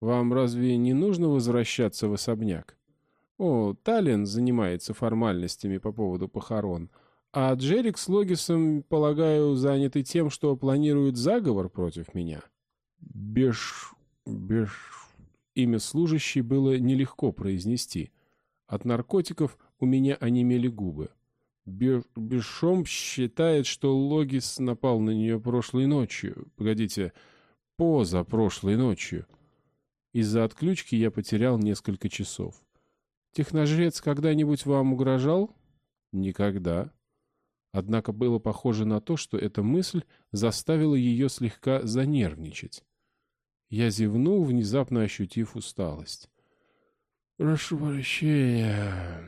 Вам разве не нужно возвращаться в особняк? О, Таллин занимается формальностями по поводу похорон, а Джерик с Логисом, полагаю, заняты тем, что планируют заговор против меня. Беш... беш... Имя служащей было нелегко произнести. От наркотиков у меня онемели губы. Бешом считает, что Логис напал на нее прошлой ночью. Погодите, поза прошлой ночью. Из-за отключки я потерял несколько часов. Техножрец когда-нибудь вам угрожал? Никогда. Однако было похоже на то, что эта мысль заставила ее слегка занервничать. Я зевнул, внезапно ощутив усталость. «Прошу прощения...»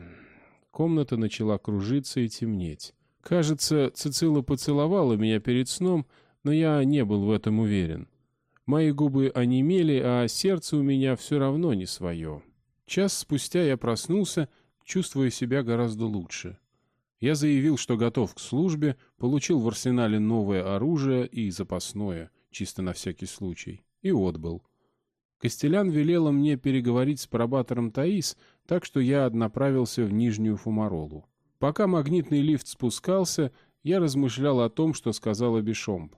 Комната начала кружиться и темнеть. Кажется, Цицила поцеловала меня перед сном, но я не был в этом уверен. Мои губы онемели, а сердце у меня все равно не свое. Час спустя я проснулся, чувствуя себя гораздо лучше. Я заявил, что готов к службе, получил в арсенале новое оружие и запасное, чисто на всякий случай, и отбыл. Костелян велела мне переговорить с пробатором Таис, так что я направился в Нижнюю Фумаролу. Пока магнитный лифт спускался, я размышлял о том, что сказала Бишомб.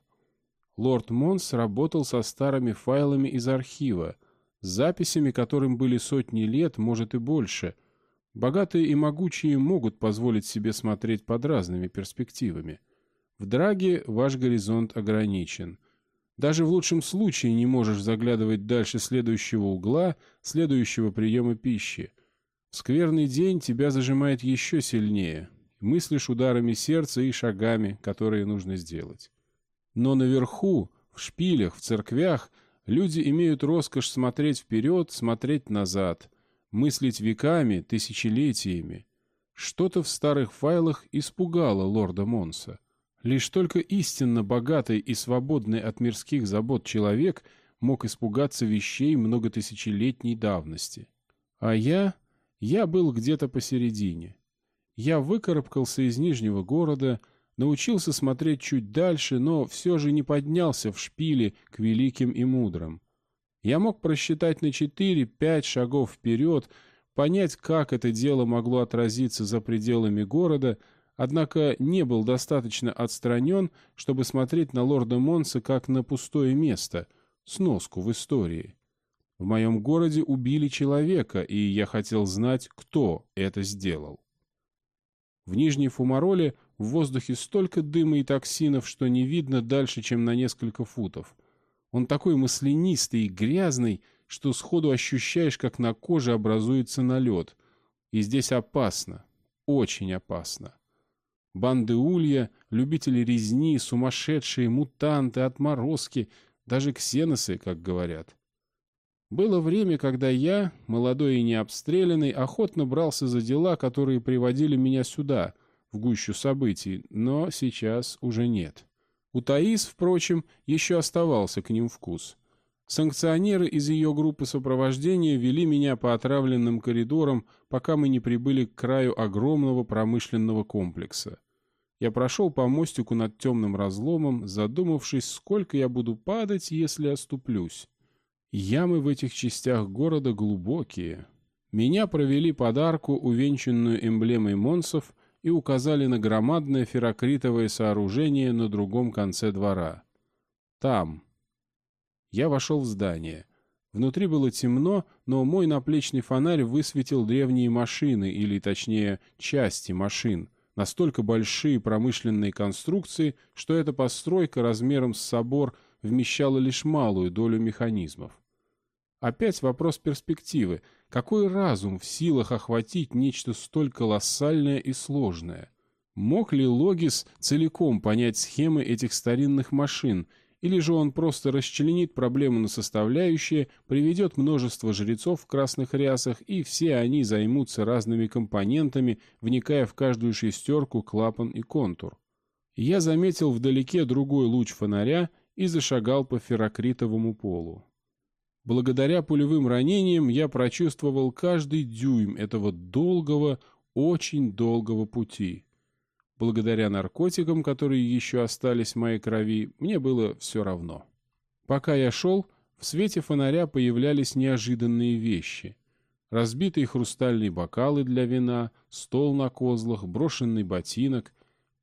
Лорд Монс работал со старыми файлами из архива — записями, которым были сотни лет, может и больше. Богатые и могучие могут позволить себе смотреть под разными перспективами. В драге ваш горизонт ограничен. Даже в лучшем случае не можешь заглядывать дальше следующего угла, следующего приема пищи. В скверный день тебя зажимает еще сильнее. Мыслишь ударами сердца и шагами, которые нужно сделать. Но наверху, в шпилях, в церквях – Люди имеют роскошь смотреть вперед, смотреть назад, мыслить веками, тысячелетиями. Что-то в старых файлах испугало лорда Монса. Лишь только истинно богатый и свободный от мирских забот человек мог испугаться вещей многотысячелетней давности. А я... я был где-то посередине. Я выкарабкался из Нижнего города, научился смотреть чуть дальше, но все же не поднялся в шпиле к великим и мудрым. Я мог просчитать на четыре-пять шагов вперед, понять, как это дело могло отразиться за пределами города, однако не был достаточно отстранен, чтобы смотреть на лорда Монса как на пустое место, сноску в истории. В моем городе убили человека, и я хотел знать, кто это сделал. В Нижней Фумароле в воздухе столько дыма и токсинов, что не видно дальше, чем на несколько футов. Он такой маслянистый и грязный, что сходу ощущаешь, как на коже образуется налет. И здесь опасно, очень опасно. Банды улья, любители резни, сумасшедшие, мутанты, отморозки, даже ксеносы, как говорят. Было время, когда я, молодой и необстрелянный, охотно брался за дела, которые приводили меня сюда, в гущу событий, но сейчас уже нет. У Таис, впрочем, еще оставался к ним вкус. Санкционеры из ее группы сопровождения вели меня по отравленным коридорам, пока мы не прибыли к краю огромного промышленного комплекса. Я прошел по мостику над темным разломом, задумавшись, сколько я буду падать, если оступлюсь. Ямы в этих частях города глубокие. Меня провели под арку, увенчанную эмблемой монсов, и указали на громадное ферокритовое сооружение на другом конце двора. Там. Я вошел в здание. Внутри было темно, но мой наплечный фонарь высветил древние машины, или точнее, части машин, настолько большие промышленные конструкции, что эта постройка размером с собор вмещала лишь малую долю механизмов. Опять вопрос перспективы. Какой разум в силах охватить нечто столь колоссальное и сложное? Мог ли Логис целиком понять схемы этих старинных машин, или же он просто расчленит проблему на составляющие, приведет множество жрецов в красных рясах, и все они займутся разными компонентами, вникая в каждую шестерку, клапан и контур? Я заметил вдалеке другой луч фонаря и зашагал по ферокритовому полу. Благодаря пулевым ранениям я прочувствовал каждый дюйм этого долгого, очень долгого пути. Благодаря наркотикам, которые еще остались в моей крови, мне было все равно. Пока я шел, в свете фонаря появлялись неожиданные вещи. Разбитые хрустальные бокалы для вина, стол на козлах, брошенный ботинок.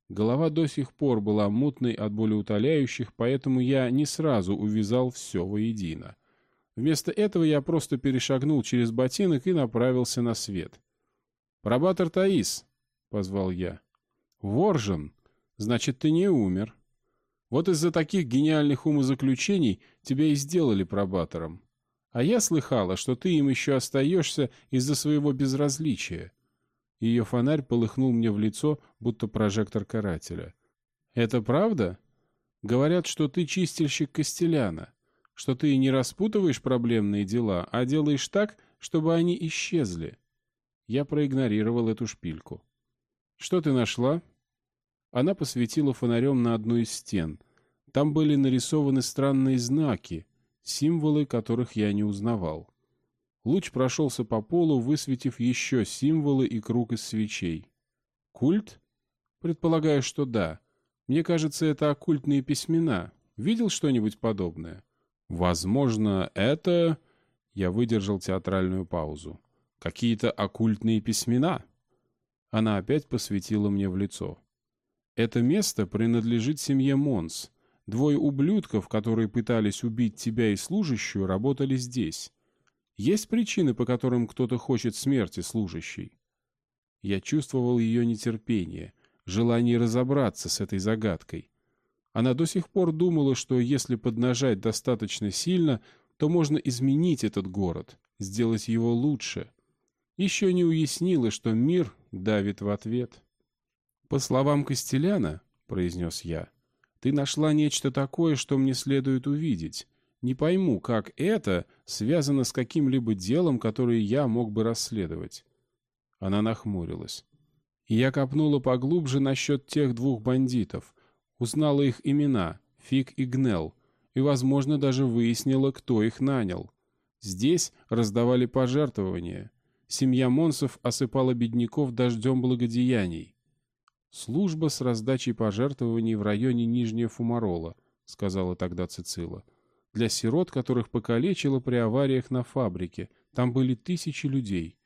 Голова до сих пор была мутной от болеутоляющих, поэтому я не сразу увязал все воедино. Вместо этого я просто перешагнул через ботинок и направился на свет. «Пробатор Таис!» — позвал я. «Воржен! Значит, ты не умер. Вот из-за таких гениальных умозаключений тебя и сделали пробатором. А я слыхала, что ты им еще остаешься из-за своего безразличия». Ее фонарь полыхнул мне в лицо, будто прожектор карателя. «Это правда? Говорят, что ты чистильщик Костеляна что ты не распутываешь проблемные дела, а делаешь так, чтобы они исчезли. Я проигнорировал эту шпильку. Что ты нашла? Она посветила фонарем на одну из стен. Там были нарисованы странные знаки, символы которых я не узнавал. Луч прошелся по полу, высветив еще символы и круг из свечей. Культ? Предполагаю, что да. Мне кажется, это оккультные письмена. Видел что-нибудь подобное? Возможно, это... Я выдержал театральную паузу. Какие-то оккультные письмена? Она опять посветила мне в лицо. Это место принадлежит семье Монс. Двое ублюдков, которые пытались убить тебя и служащую, работали здесь. Есть причины, по которым кто-то хочет смерти служащей? Я чувствовал ее нетерпение, желание разобраться с этой загадкой. Она до сих пор думала, что если поднажать достаточно сильно, то можно изменить этот город, сделать его лучше. Еще не уяснила, что мир давит в ответ. «По словам Костеляна, — произнес я, — ты нашла нечто такое, что мне следует увидеть. Не пойму, как это связано с каким-либо делом, которое я мог бы расследовать». Она нахмурилась. И я копнула поглубже насчет тех двух бандитов. Узнала их имена — Фиг и Гнел, и, возможно, даже выяснила, кто их нанял. Здесь раздавали пожертвования. Семья Монсов осыпала бедняков дождем благодеяний. «Служба с раздачей пожертвований в районе Нижнего Фумарола», — сказала тогда Цицила. «Для сирот, которых покалечило при авариях на фабрике. Там были тысячи людей.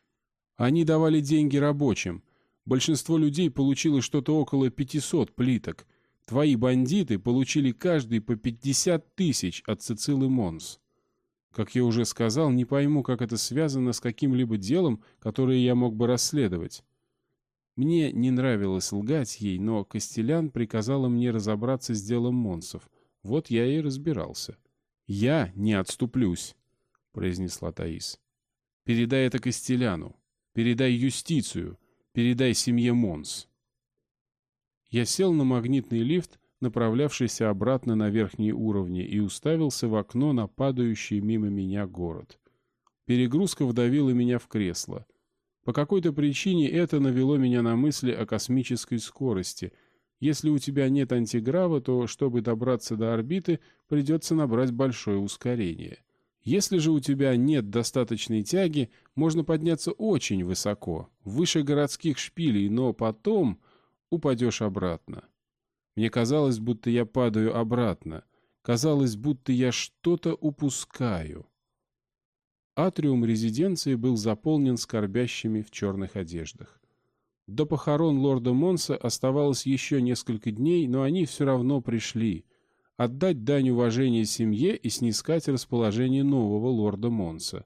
Они давали деньги рабочим. Большинство людей получило что-то около 500 плиток. Твои бандиты получили каждый по 50 тысяч от Цицилы Монс. Как я уже сказал, не пойму, как это связано с каким-либо делом, которое я мог бы расследовать. Мне не нравилось лгать ей, но Костелян приказала мне разобраться с делом Монсов. Вот я и разбирался. «Я не отступлюсь», — произнесла Таис. «Передай это Костеляну. Передай юстицию. Передай семье Монс». Я сел на магнитный лифт, направлявшийся обратно на верхние уровни, и уставился в окно на падающий мимо меня город. Перегрузка вдавила меня в кресло — по какой-то причине это навело меня на мысли о космической скорости. Если у тебя нет антиграва, то, чтобы добраться до орбиты, придется набрать большое ускорение. Если же у тебя нет достаточной тяги, можно подняться очень высоко, выше городских шпилей, но потом упадешь обратно. Мне казалось, будто я падаю обратно. Казалось, будто я что-то упускаю. Атриум резиденции был заполнен скорбящими в черных одеждах. До похорон лорда Монса оставалось еще несколько дней, но они все равно пришли. Отдать дань уважения семье и снискать расположение нового лорда Монса.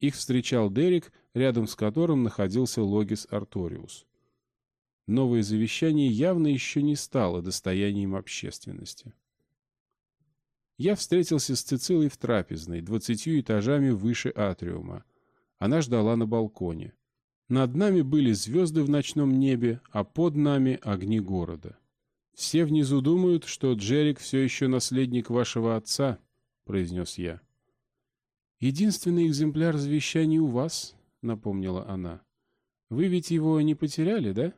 Их встречал Дерек, рядом с которым находился Логис Арториус. Новое завещание явно еще не стало достоянием общественности я встретился с Цицилой в трапезной, двадцатью этажами выше атриума. Она ждала на балконе. Над нами были звезды в ночном небе, а под нами огни города. «Все внизу думают, что Джерик все еще наследник вашего отца», — произнес я. «Единственный экземпляр завещания у вас», — напомнила она. «Вы ведь его не потеряли, да?»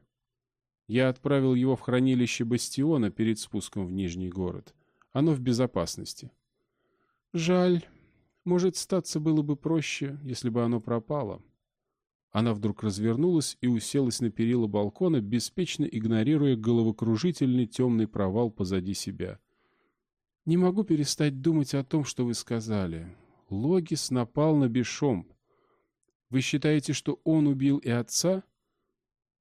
Я отправил его в хранилище Бастиона перед спуском в Нижний город. Оно в безопасности. Жаль. Может, статься было бы проще, если бы оно пропало. Она вдруг развернулась и уселась на перила балкона, беспечно игнорируя головокружительный темный провал позади себя. «Не могу перестать думать о том, что вы сказали. Логис напал на Бешомп. Вы считаете, что он убил и отца?»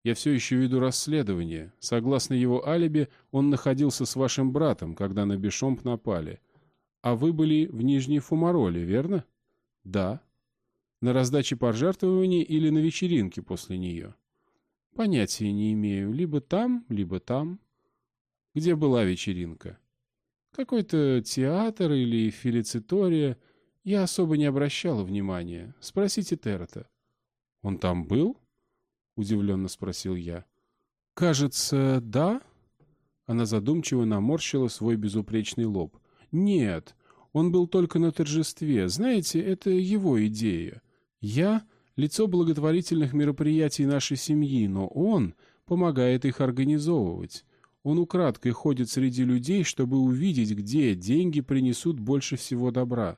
Я все еще веду расследование. Согласно его алиби, он находился с вашим братом, когда на Бешомп напали. А вы были в Нижней Фумароле, верно? Да. На раздаче пожертвований или на вечеринке после нее? Понятия не имею. Либо там, либо там. Где была вечеринка? Какой-то театр или филицитория. Я особо не обращала внимания. Спросите Террета. Он там был? — удивленно спросил я. «Кажется, да?» Она задумчиво наморщила свой безупречный лоб. «Нет, он был только на торжестве. Знаете, это его идея. Я — лицо благотворительных мероприятий нашей семьи, но он помогает их организовывать. Он украдкой ходит среди людей, чтобы увидеть, где деньги принесут больше всего добра.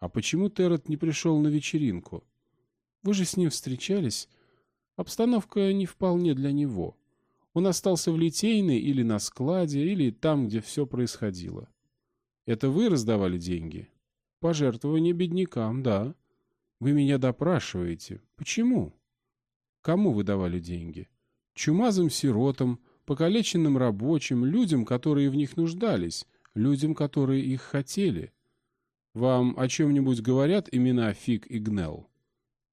А почему Террет не пришел на вечеринку? Вы же с ним встречались?» Обстановка не вполне для него. Он остался в Литейной или на складе, или там, где все происходило. Это вы раздавали деньги? Пожертвования беднякам, да. Вы меня допрашиваете. Почему? Кому вы давали деньги? Чумазым сиротам, покалеченным рабочим, людям, которые в них нуждались, людям, которые их хотели. Вам о чем-нибудь говорят имена Фиг и Гнел?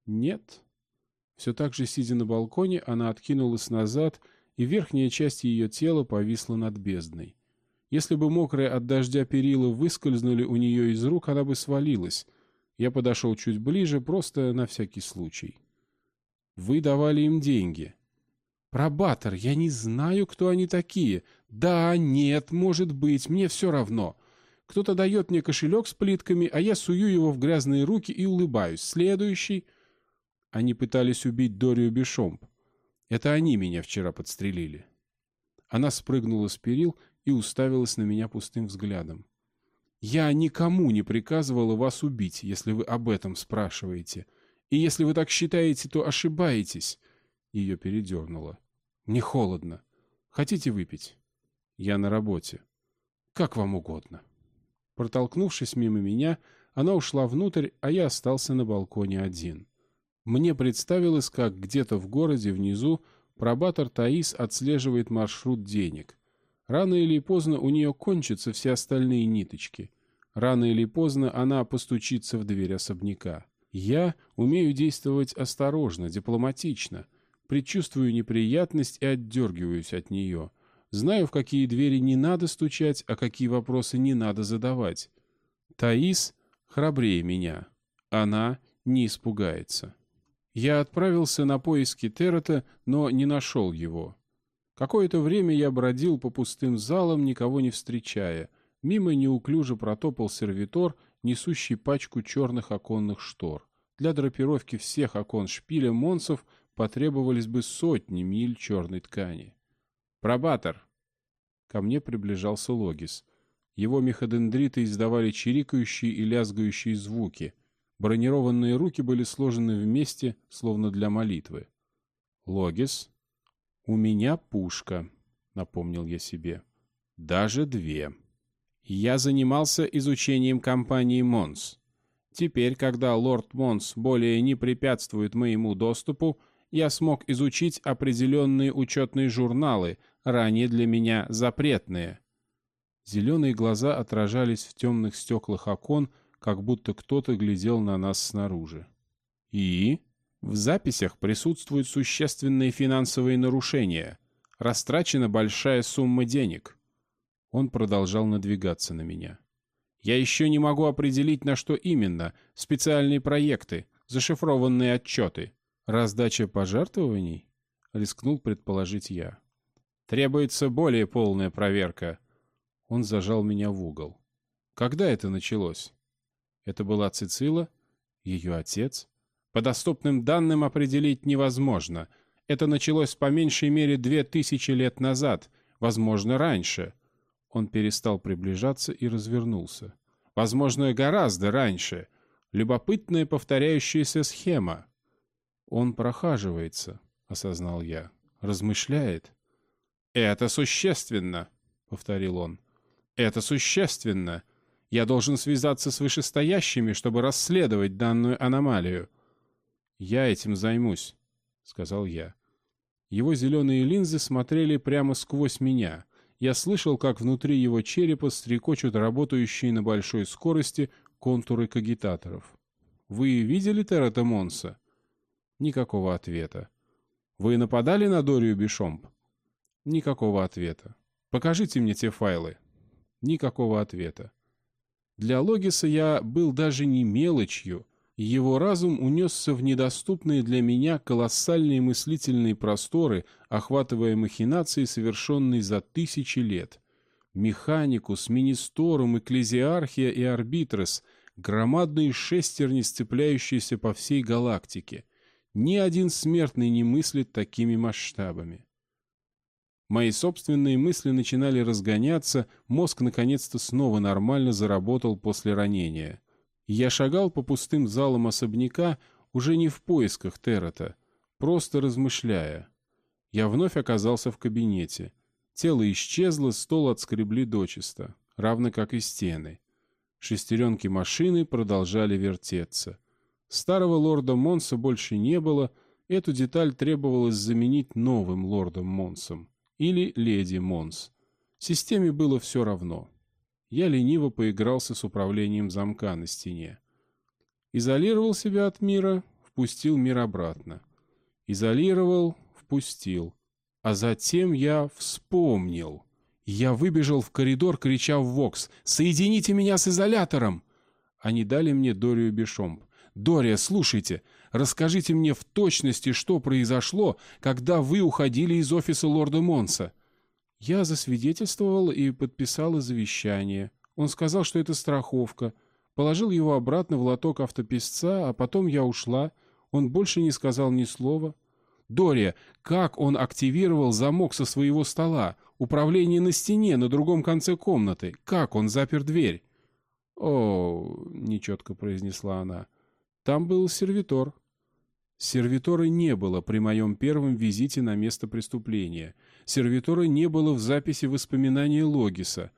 Нет. Все так же, сидя на балконе, она откинулась назад, и верхняя часть ее тела повисла над бездной. Если бы мокрые от дождя перила выскользнули у нее из рук, она бы свалилась. Я подошел чуть ближе, просто на всякий случай. «Вы давали им деньги». «Пробатор, я не знаю, кто они такие. Да, нет, может быть, мне все равно. Кто-то дает мне кошелек с плитками, а я сую его в грязные руки и улыбаюсь. Следующий...» Они пытались убить Дорию Бишомп. Это они меня вчера подстрелили. Она спрыгнула с перил и уставилась на меня пустым взглядом. «Я никому не приказывала вас убить, если вы об этом спрашиваете. И если вы так считаете, то ошибаетесь». Ее передернуло. «Не холодно. Хотите выпить?» «Я на работе. Как вам угодно». Протолкнувшись мимо меня, она ушла внутрь, а я остался на балконе один. Мне представилось, как где-то в городе внизу пробатор Таис отслеживает маршрут денег. Рано или поздно у нее кончатся все остальные ниточки. Рано или поздно она постучится в дверь особняка. Я умею действовать осторожно, дипломатично, предчувствую неприятность и отдергиваюсь от нее. Знаю, в какие двери не надо стучать, а какие вопросы не надо задавать. Таис храбрее меня. Она не испугается. Я отправился на поиски Террета, но не нашел его. Какое-то время я бродил по пустым залам, никого не встречая. Мимо неуклюже протопал сервитор, несущий пачку черных оконных штор. Для драпировки всех окон шпиля Монсов потребовались бы сотни миль черной ткани. «Пробатор!» Ко мне приближался Логис. Его механодендриты издавали чирикающие и лязгающие звуки. Бронированные руки были сложены вместе, словно для молитвы. «Логис, у меня пушка», — напомнил я себе. «Даже две». Я занимался изучением компании Монс. Теперь, когда лорд Монс более не препятствует моему доступу, я смог изучить определенные учетные журналы, ранее для меня запретные. Зеленые глаза отражались в темных стеклах окон, как будто кто-то глядел на нас снаружи. И в записях присутствуют существенные финансовые нарушения. Растрачена большая сумма денег. Он продолжал надвигаться на меня. Я еще не могу определить, на что именно. Специальные проекты, зашифрованные отчеты. Раздача пожертвований? Рискнул предположить я. Требуется более полная проверка. Он зажал меня в угол. Когда это началось? Это была Цицила? Ее отец? По доступным данным определить невозможно. Это началось по меньшей мере две тысячи лет назад, возможно, раньше. Он перестал приближаться и развернулся. Возможно, гораздо раньше. Любопытная повторяющаяся схема. Он прохаживается, осознал я. Размышляет. «Это существенно», — повторил он. «Это существенно. Я должен связаться с вышестоящими, чтобы расследовать данную аномалию. Я этим займусь, сказал я. Его зеленые линзы смотрели прямо сквозь меня. Я слышал, как внутри его черепа стрекочут работающие на большой скорости контуры кагитаторов. «Вы видели Террета Монса?» Никакого ответа. «Вы нападали на Дорию Бишомп?» Никакого ответа. «Покажите мне те файлы». Никакого ответа. Для Логиса я был даже не мелочью. Его разум унесся в недоступные для меня колоссальные мыслительные просторы, охватывая махинации, совершенные за тысячи лет. Механикус, Министорум, Экклезиархия и Арбитрес — громадные шестерни, сцепляющиеся по всей галактике. Ни один смертный не мыслит такими масштабами. Мои собственные мысли начинали разгоняться, мозг наконец-то снова нормально заработал после ранения. Я шагал по пустым залам особняка, уже не в поисках Террета, просто размышляя. Я вновь оказался в кабинете. Тело исчезло, стол отскребли дочисто, равно как и стены. Шестеренки машины продолжали вертеться. Старого лорда Монса больше не было, эту деталь требовалось заменить новым лордом Монсом или леди Монс. Системе было все равно. Я лениво поигрался с управлением замка на стене. Изолировал себя от мира, впустил мир обратно. Изолировал, впустил. А затем я вспомнил. Я выбежал в коридор, крича в Вокс «Соедините меня с изолятором!» Они дали мне Дорию Бешомп. «Дория, слушайте, расскажите мне в точности, что произошло, когда вы уходили из офиса лорда Монса». Я засвидетельствовал и подписал завещание. Он сказал, что это страховка. Положил его обратно в лоток автописца, а потом я ушла. Он больше не сказал ни слова. Дория, как он активировал замок со своего стола? Управление на стене, на другом конце комнаты. Как он запер дверь? «О, — нечетко произнесла она, — там был сервитор». Сервитора не было при моем первом визите на место преступления. Сервитора не было в записи воспоминаний Логиса.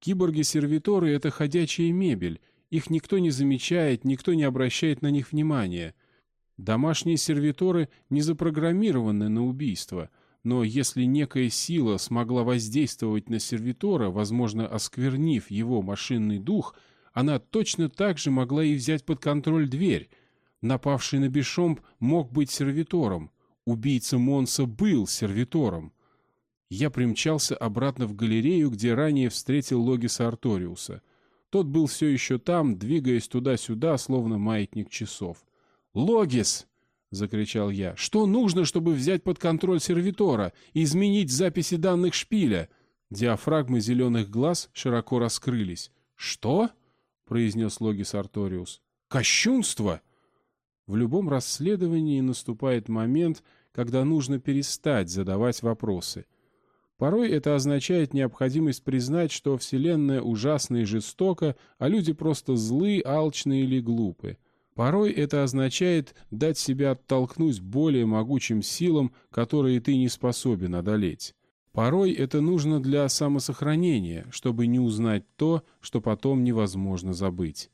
Киборги-сервиторы — это ходячая мебель. Их никто не замечает, никто не обращает на них внимания. Домашние сервиторы не запрограммированы на убийство. Но если некая сила смогла воздействовать на сервитора, возможно, осквернив его машинный дух — она точно так же могла и взять под контроль дверь. Напавший на Бишомп мог быть сервитором. Убийца Монса был сервитором. Я примчался обратно в галерею, где ранее встретил Логиса Арториуса. Тот был все еще там, двигаясь туда-сюда, словно маятник часов. «Логис!» — закричал я. «Что нужно, чтобы взять под контроль сервитора и изменить записи данных шпиля?» Диафрагмы зеленых глаз широко раскрылись. «Что?» произнес Логис Арториус. «Кощунство!» В любом расследовании наступает момент, когда нужно перестать задавать вопросы. Порой это означает необходимость признать, что Вселенная ужасна и жестока, а люди просто злы, алчны или глупы. Порой это означает дать себя оттолкнуть более могучим силам, которые ты не способен одолеть. Порой это нужно для самосохранения, чтобы не узнать то, что потом невозможно забыть.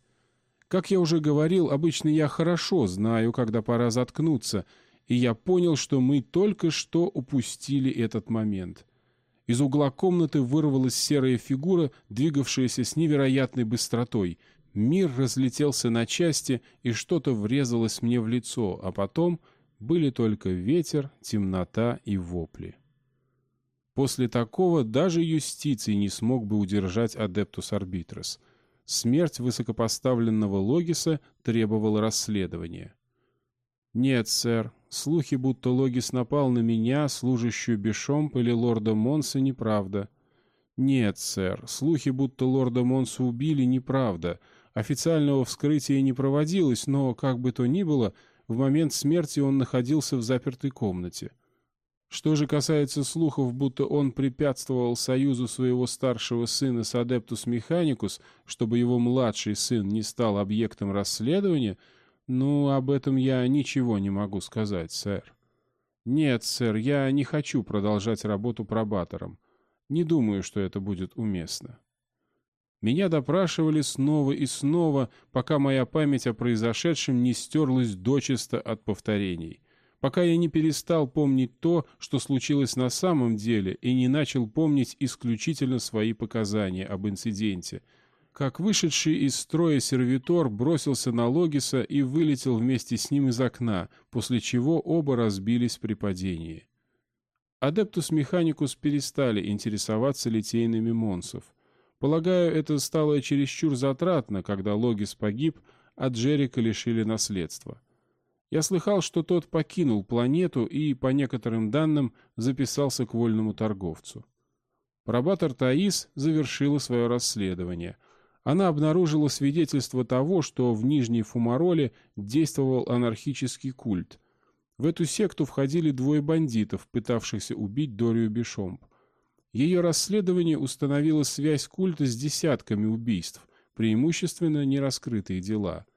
Как я уже говорил, обычно я хорошо знаю, когда пора заткнуться, и я понял, что мы только что упустили этот момент. Из угла комнаты вырвалась серая фигура, двигавшаяся с невероятной быстротой. Мир разлетелся на части, и что-то врезалось мне в лицо, а потом были только ветер, темнота и вопли. После такого даже юстиций не смог бы удержать Адептус Арбитрес. Смерть высокопоставленного Логиса требовала расследования. «Нет, сэр, слухи, будто Логис напал на меня, служащую Бешомп или лорда Монса, неправда». «Нет, сэр, слухи, будто лорда Монса убили, неправда. Официального вскрытия не проводилось, но, как бы то ни было, в момент смерти он находился в запертой комнате». Что же касается слухов, будто он препятствовал союзу своего старшего сына с Адептус Механикус, чтобы его младший сын не стал объектом расследования, ну, об этом я ничего не могу сказать, сэр. Нет, сэр, я не хочу продолжать работу пробатором. Не думаю, что это будет уместно. Меня допрашивали снова и снова, пока моя память о произошедшем не стерлась дочисто от повторений пока я не перестал помнить то, что случилось на самом деле, и не начал помнить исключительно свои показания об инциденте. Как вышедший из строя сервитор бросился на Логиса и вылетел вместе с ним из окна, после чего оба разбились при падении. Адептус Механикус перестали интересоваться литейными монсов. Полагаю, это стало чересчур затратно, когда Логис погиб, а Джерика лишили наследства. Я слыхал, что тот покинул планету и, по некоторым данным, записался к вольному торговцу. Пробатор Таис завершила свое расследование. Она обнаружила свидетельство того, что в Нижней Фумароле действовал анархический культ. В эту секту входили двое бандитов, пытавшихся убить Дорию Бишомп. Ее расследование установило связь культа с десятками убийств, преимущественно нераскрытые дела –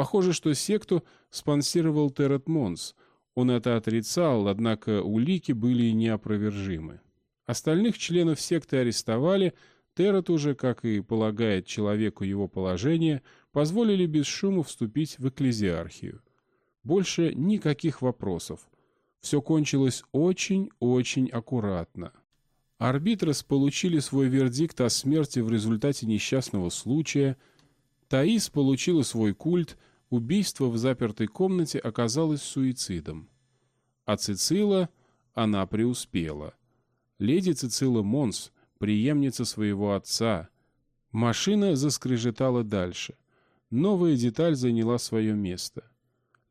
Похоже, что секту спонсировал Террет Монс. Он это отрицал, однако улики были неопровержимы. Остальных членов секты арестовали, Террет уже, как и полагает человеку его положение, позволили без шума вступить в экклезиархию. Больше никаких вопросов. Все кончилось очень-очень аккуратно. Арбитрос получили свой вердикт о смерти в результате несчастного случая – Таис получила свой культ, убийство в запертой комнате оказалось суицидом. А Цицила, она преуспела. Леди Цицила Монс, преемница своего отца. Машина заскрежетала дальше. Новая деталь заняла свое место.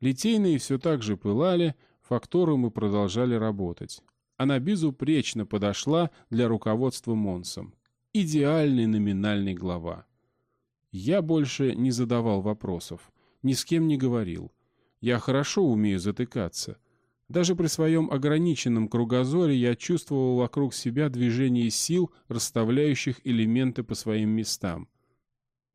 Литейные все так же пылали, факторы мы продолжали работать. Она безупречно подошла для руководства Монсом. Идеальный номинальный глава. Я больше не задавал вопросов, ни с кем не говорил. Я хорошо умею затыкаться. Даже при своем ограниченном кругозоре я чувствовал вокруг себя движение сил, расставляющих элементы по своим местам.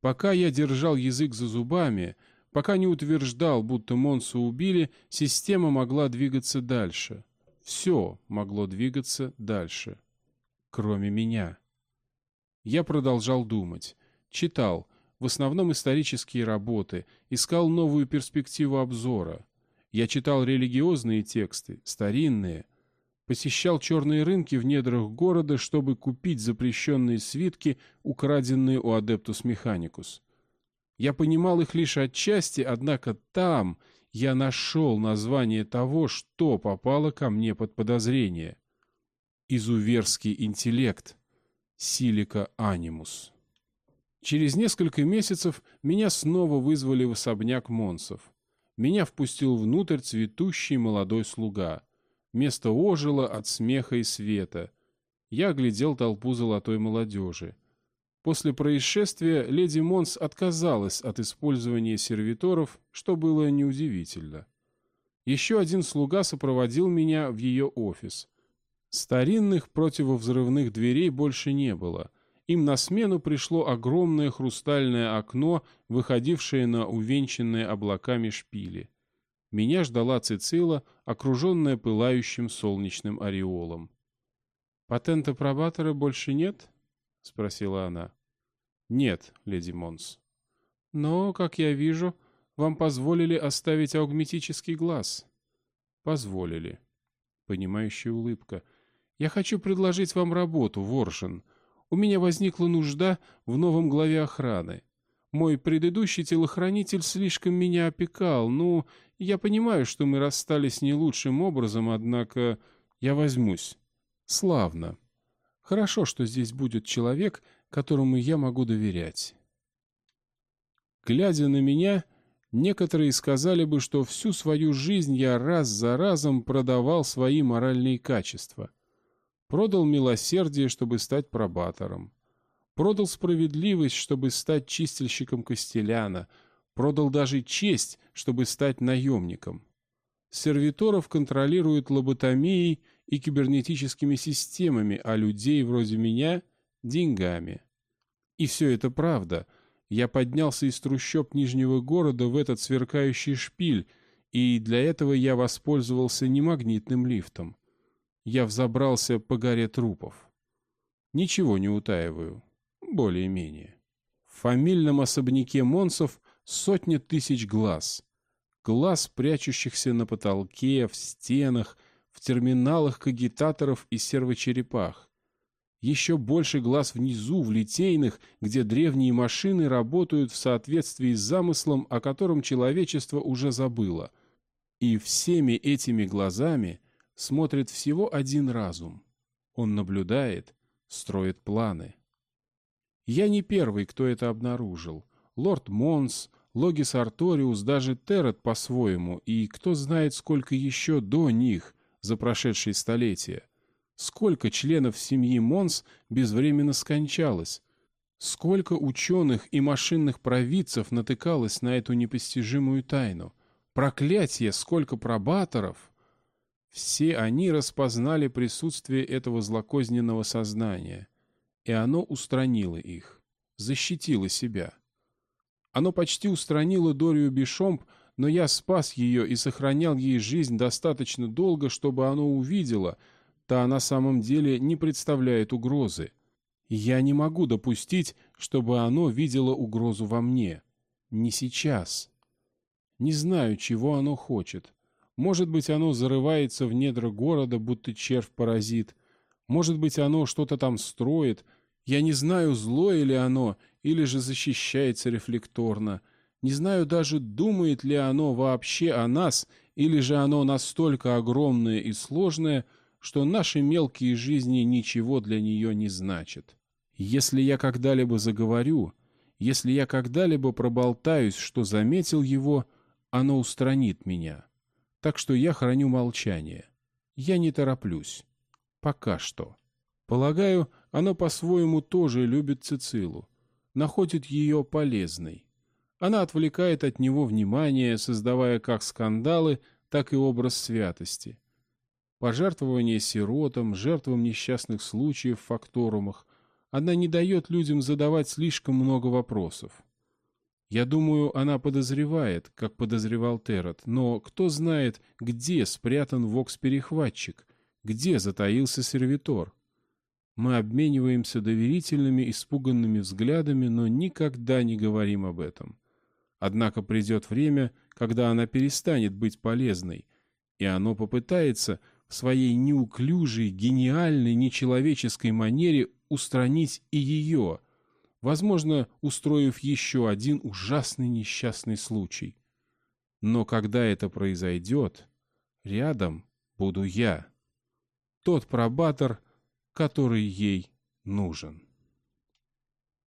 Пока я держал язык за зубами, пока не утверждал, будто Монсу убили, система могла двигаться дальше. Все могло двигаться дальше. Кроме меня. Я продолжал думать. Читал, в основном исторические работы, искал новую перспективу обзора. Я читал религиозные тексты, старинные, посещал черные рынки в недрах города, чтобы купить запрещенные свитки, украденные у Адептус Механикус. Я понимал их лишь отчасти, однако там я нашел название того, что попало ко мне под подозрение. Изуверский интеллект. Силика анимус. Через несколько месяцев меня снова вызвали в особняк Монсов. Меня впустил внутрь цветущий молодой слуга. Место ожило от смеха и света. Я оглядел толпу золотой молодежи. После происшествия леди Монс отказалась от использования сервиторов, что было неудивительно. Еще один слуга сопроводил меня в ее офис. Старинных противовзрывных дверей больше не было — им на смену пришло огромное хрустальное окно, выходившее на увенчанные облаками шпили. Меня ждала Цицила, окруженная пылающим солнечным ореолом. «Патента пробатора больше нет?» — спросила она. «Нет, леди Монс. Но, как я вижу, вам позволили оставить аугметический глаз». «Позволили». Понимающая улыбка. «Я хочу предложить вам работу, Воршин» у меня возникла нужда в новом главе охраны. Мой предыдущий телохранитель слишком меня опекал. Ну, я понимаю, что мы расстались не лучшим образом, однако я возьмусь. Славно. Хорошо, что здесь будет человек, которому я могу доверять. Глядя на меня, некоторые сказали бы, что всю свою жизнь я раз за разом продавал свои моральные качества. Продал милосердие, чтобы стать пробатором. Продал справедливость, чтобы стать чистильщиком Костеляна. Продал даже честь, чтобы стать наемником. Сервиторов контролируют лоботомией и кибернетическими системами, а людей вроде меня — деньгами. И все это правда. Я поднялся из трущоб Нижнего города в этот сверкающий шпиль, и для этого я воспользовался не магнитным лифтом я взобрался по горе трупов. Ничего не утаиваю. Более-менее. В фамильном особняке Монсов сотни тысяч глаз. Глаз, прячущихся на потолке, в стенах, в терминалах кагитаторов и сервочерепах. Еще больше глаз внизу, в литейных, где древние машины работают в соответствии с замыслом, о котором человечество уже забыло. И всеми этими глазами смотрит всего один разум. Он наблюдает, строит планы. Я не первый, кто это обнаружил. Лорд Монс, Логис Арториус, даже Террет по-своему, и кто знает, сколько еще до них за прошедшие столетия. Сколько членов семьи Монс безвременно скончалось. Сколько ученых и машинных провидцев натыкалось на эту непостижимую тайну. Проклятие, сколько пробаторов! Все они распознали присутствие этого злокозненного сознания, и оно устранило их, защитило себя. Оно почти устранило Дорию Бишомп, но я спас ее и сохранял ей жизнь достаточно долго, чтобы оно увидело, та на самом деле не представляет угрозы. Я не могу допустить, чтобы оно видело угрозу во мне. Не сейчас. Не знаю, чего оно хочет. Может быть, оно зарывается в недра города, будто червь-паразит. Может быть, оно что-то там строит. Я не знаю, злое ли оно, или же защищается рефлекторно. Не знаю даже, думает ли оно вообще о нас, или же оно настолько огромное и сложное, что наши мелкие жизни ничего для нее не значат. Если я когда-либо заговорю, если я когда-либо проболтаюсь, что заметил его, оно устранит меня. Так что я храню молчание. Я не тороплюсь. Пока что. Полагаю, оно по-своему тоже любит Цицилу. Находит ее полезной. Она отвлекает от него внимание, создавая как скандалы, так и образ святости. пожертвования сиротам, жертвам несчастных случаев в факторумах. Она не дает людям задавать слишком много вопросов. Я думаю, она подозревает, как подозревал Террет, но кто знает, где спрятан вокс-перехватчик, где затаился сервитор. Мы обмениваемся доверительными, испуганными взглядами, но никогда не говорим об этом. Однако придет время, когда она перестанет быть полезной, и оно попытается в своей неуклюжей, гениальной, нечеловеческой манере устранить и ее, возможно, устроив еще один ужасный несчастный случай. Но когда это произойдет, рядом буду я, тот пробатор, который ей нужен.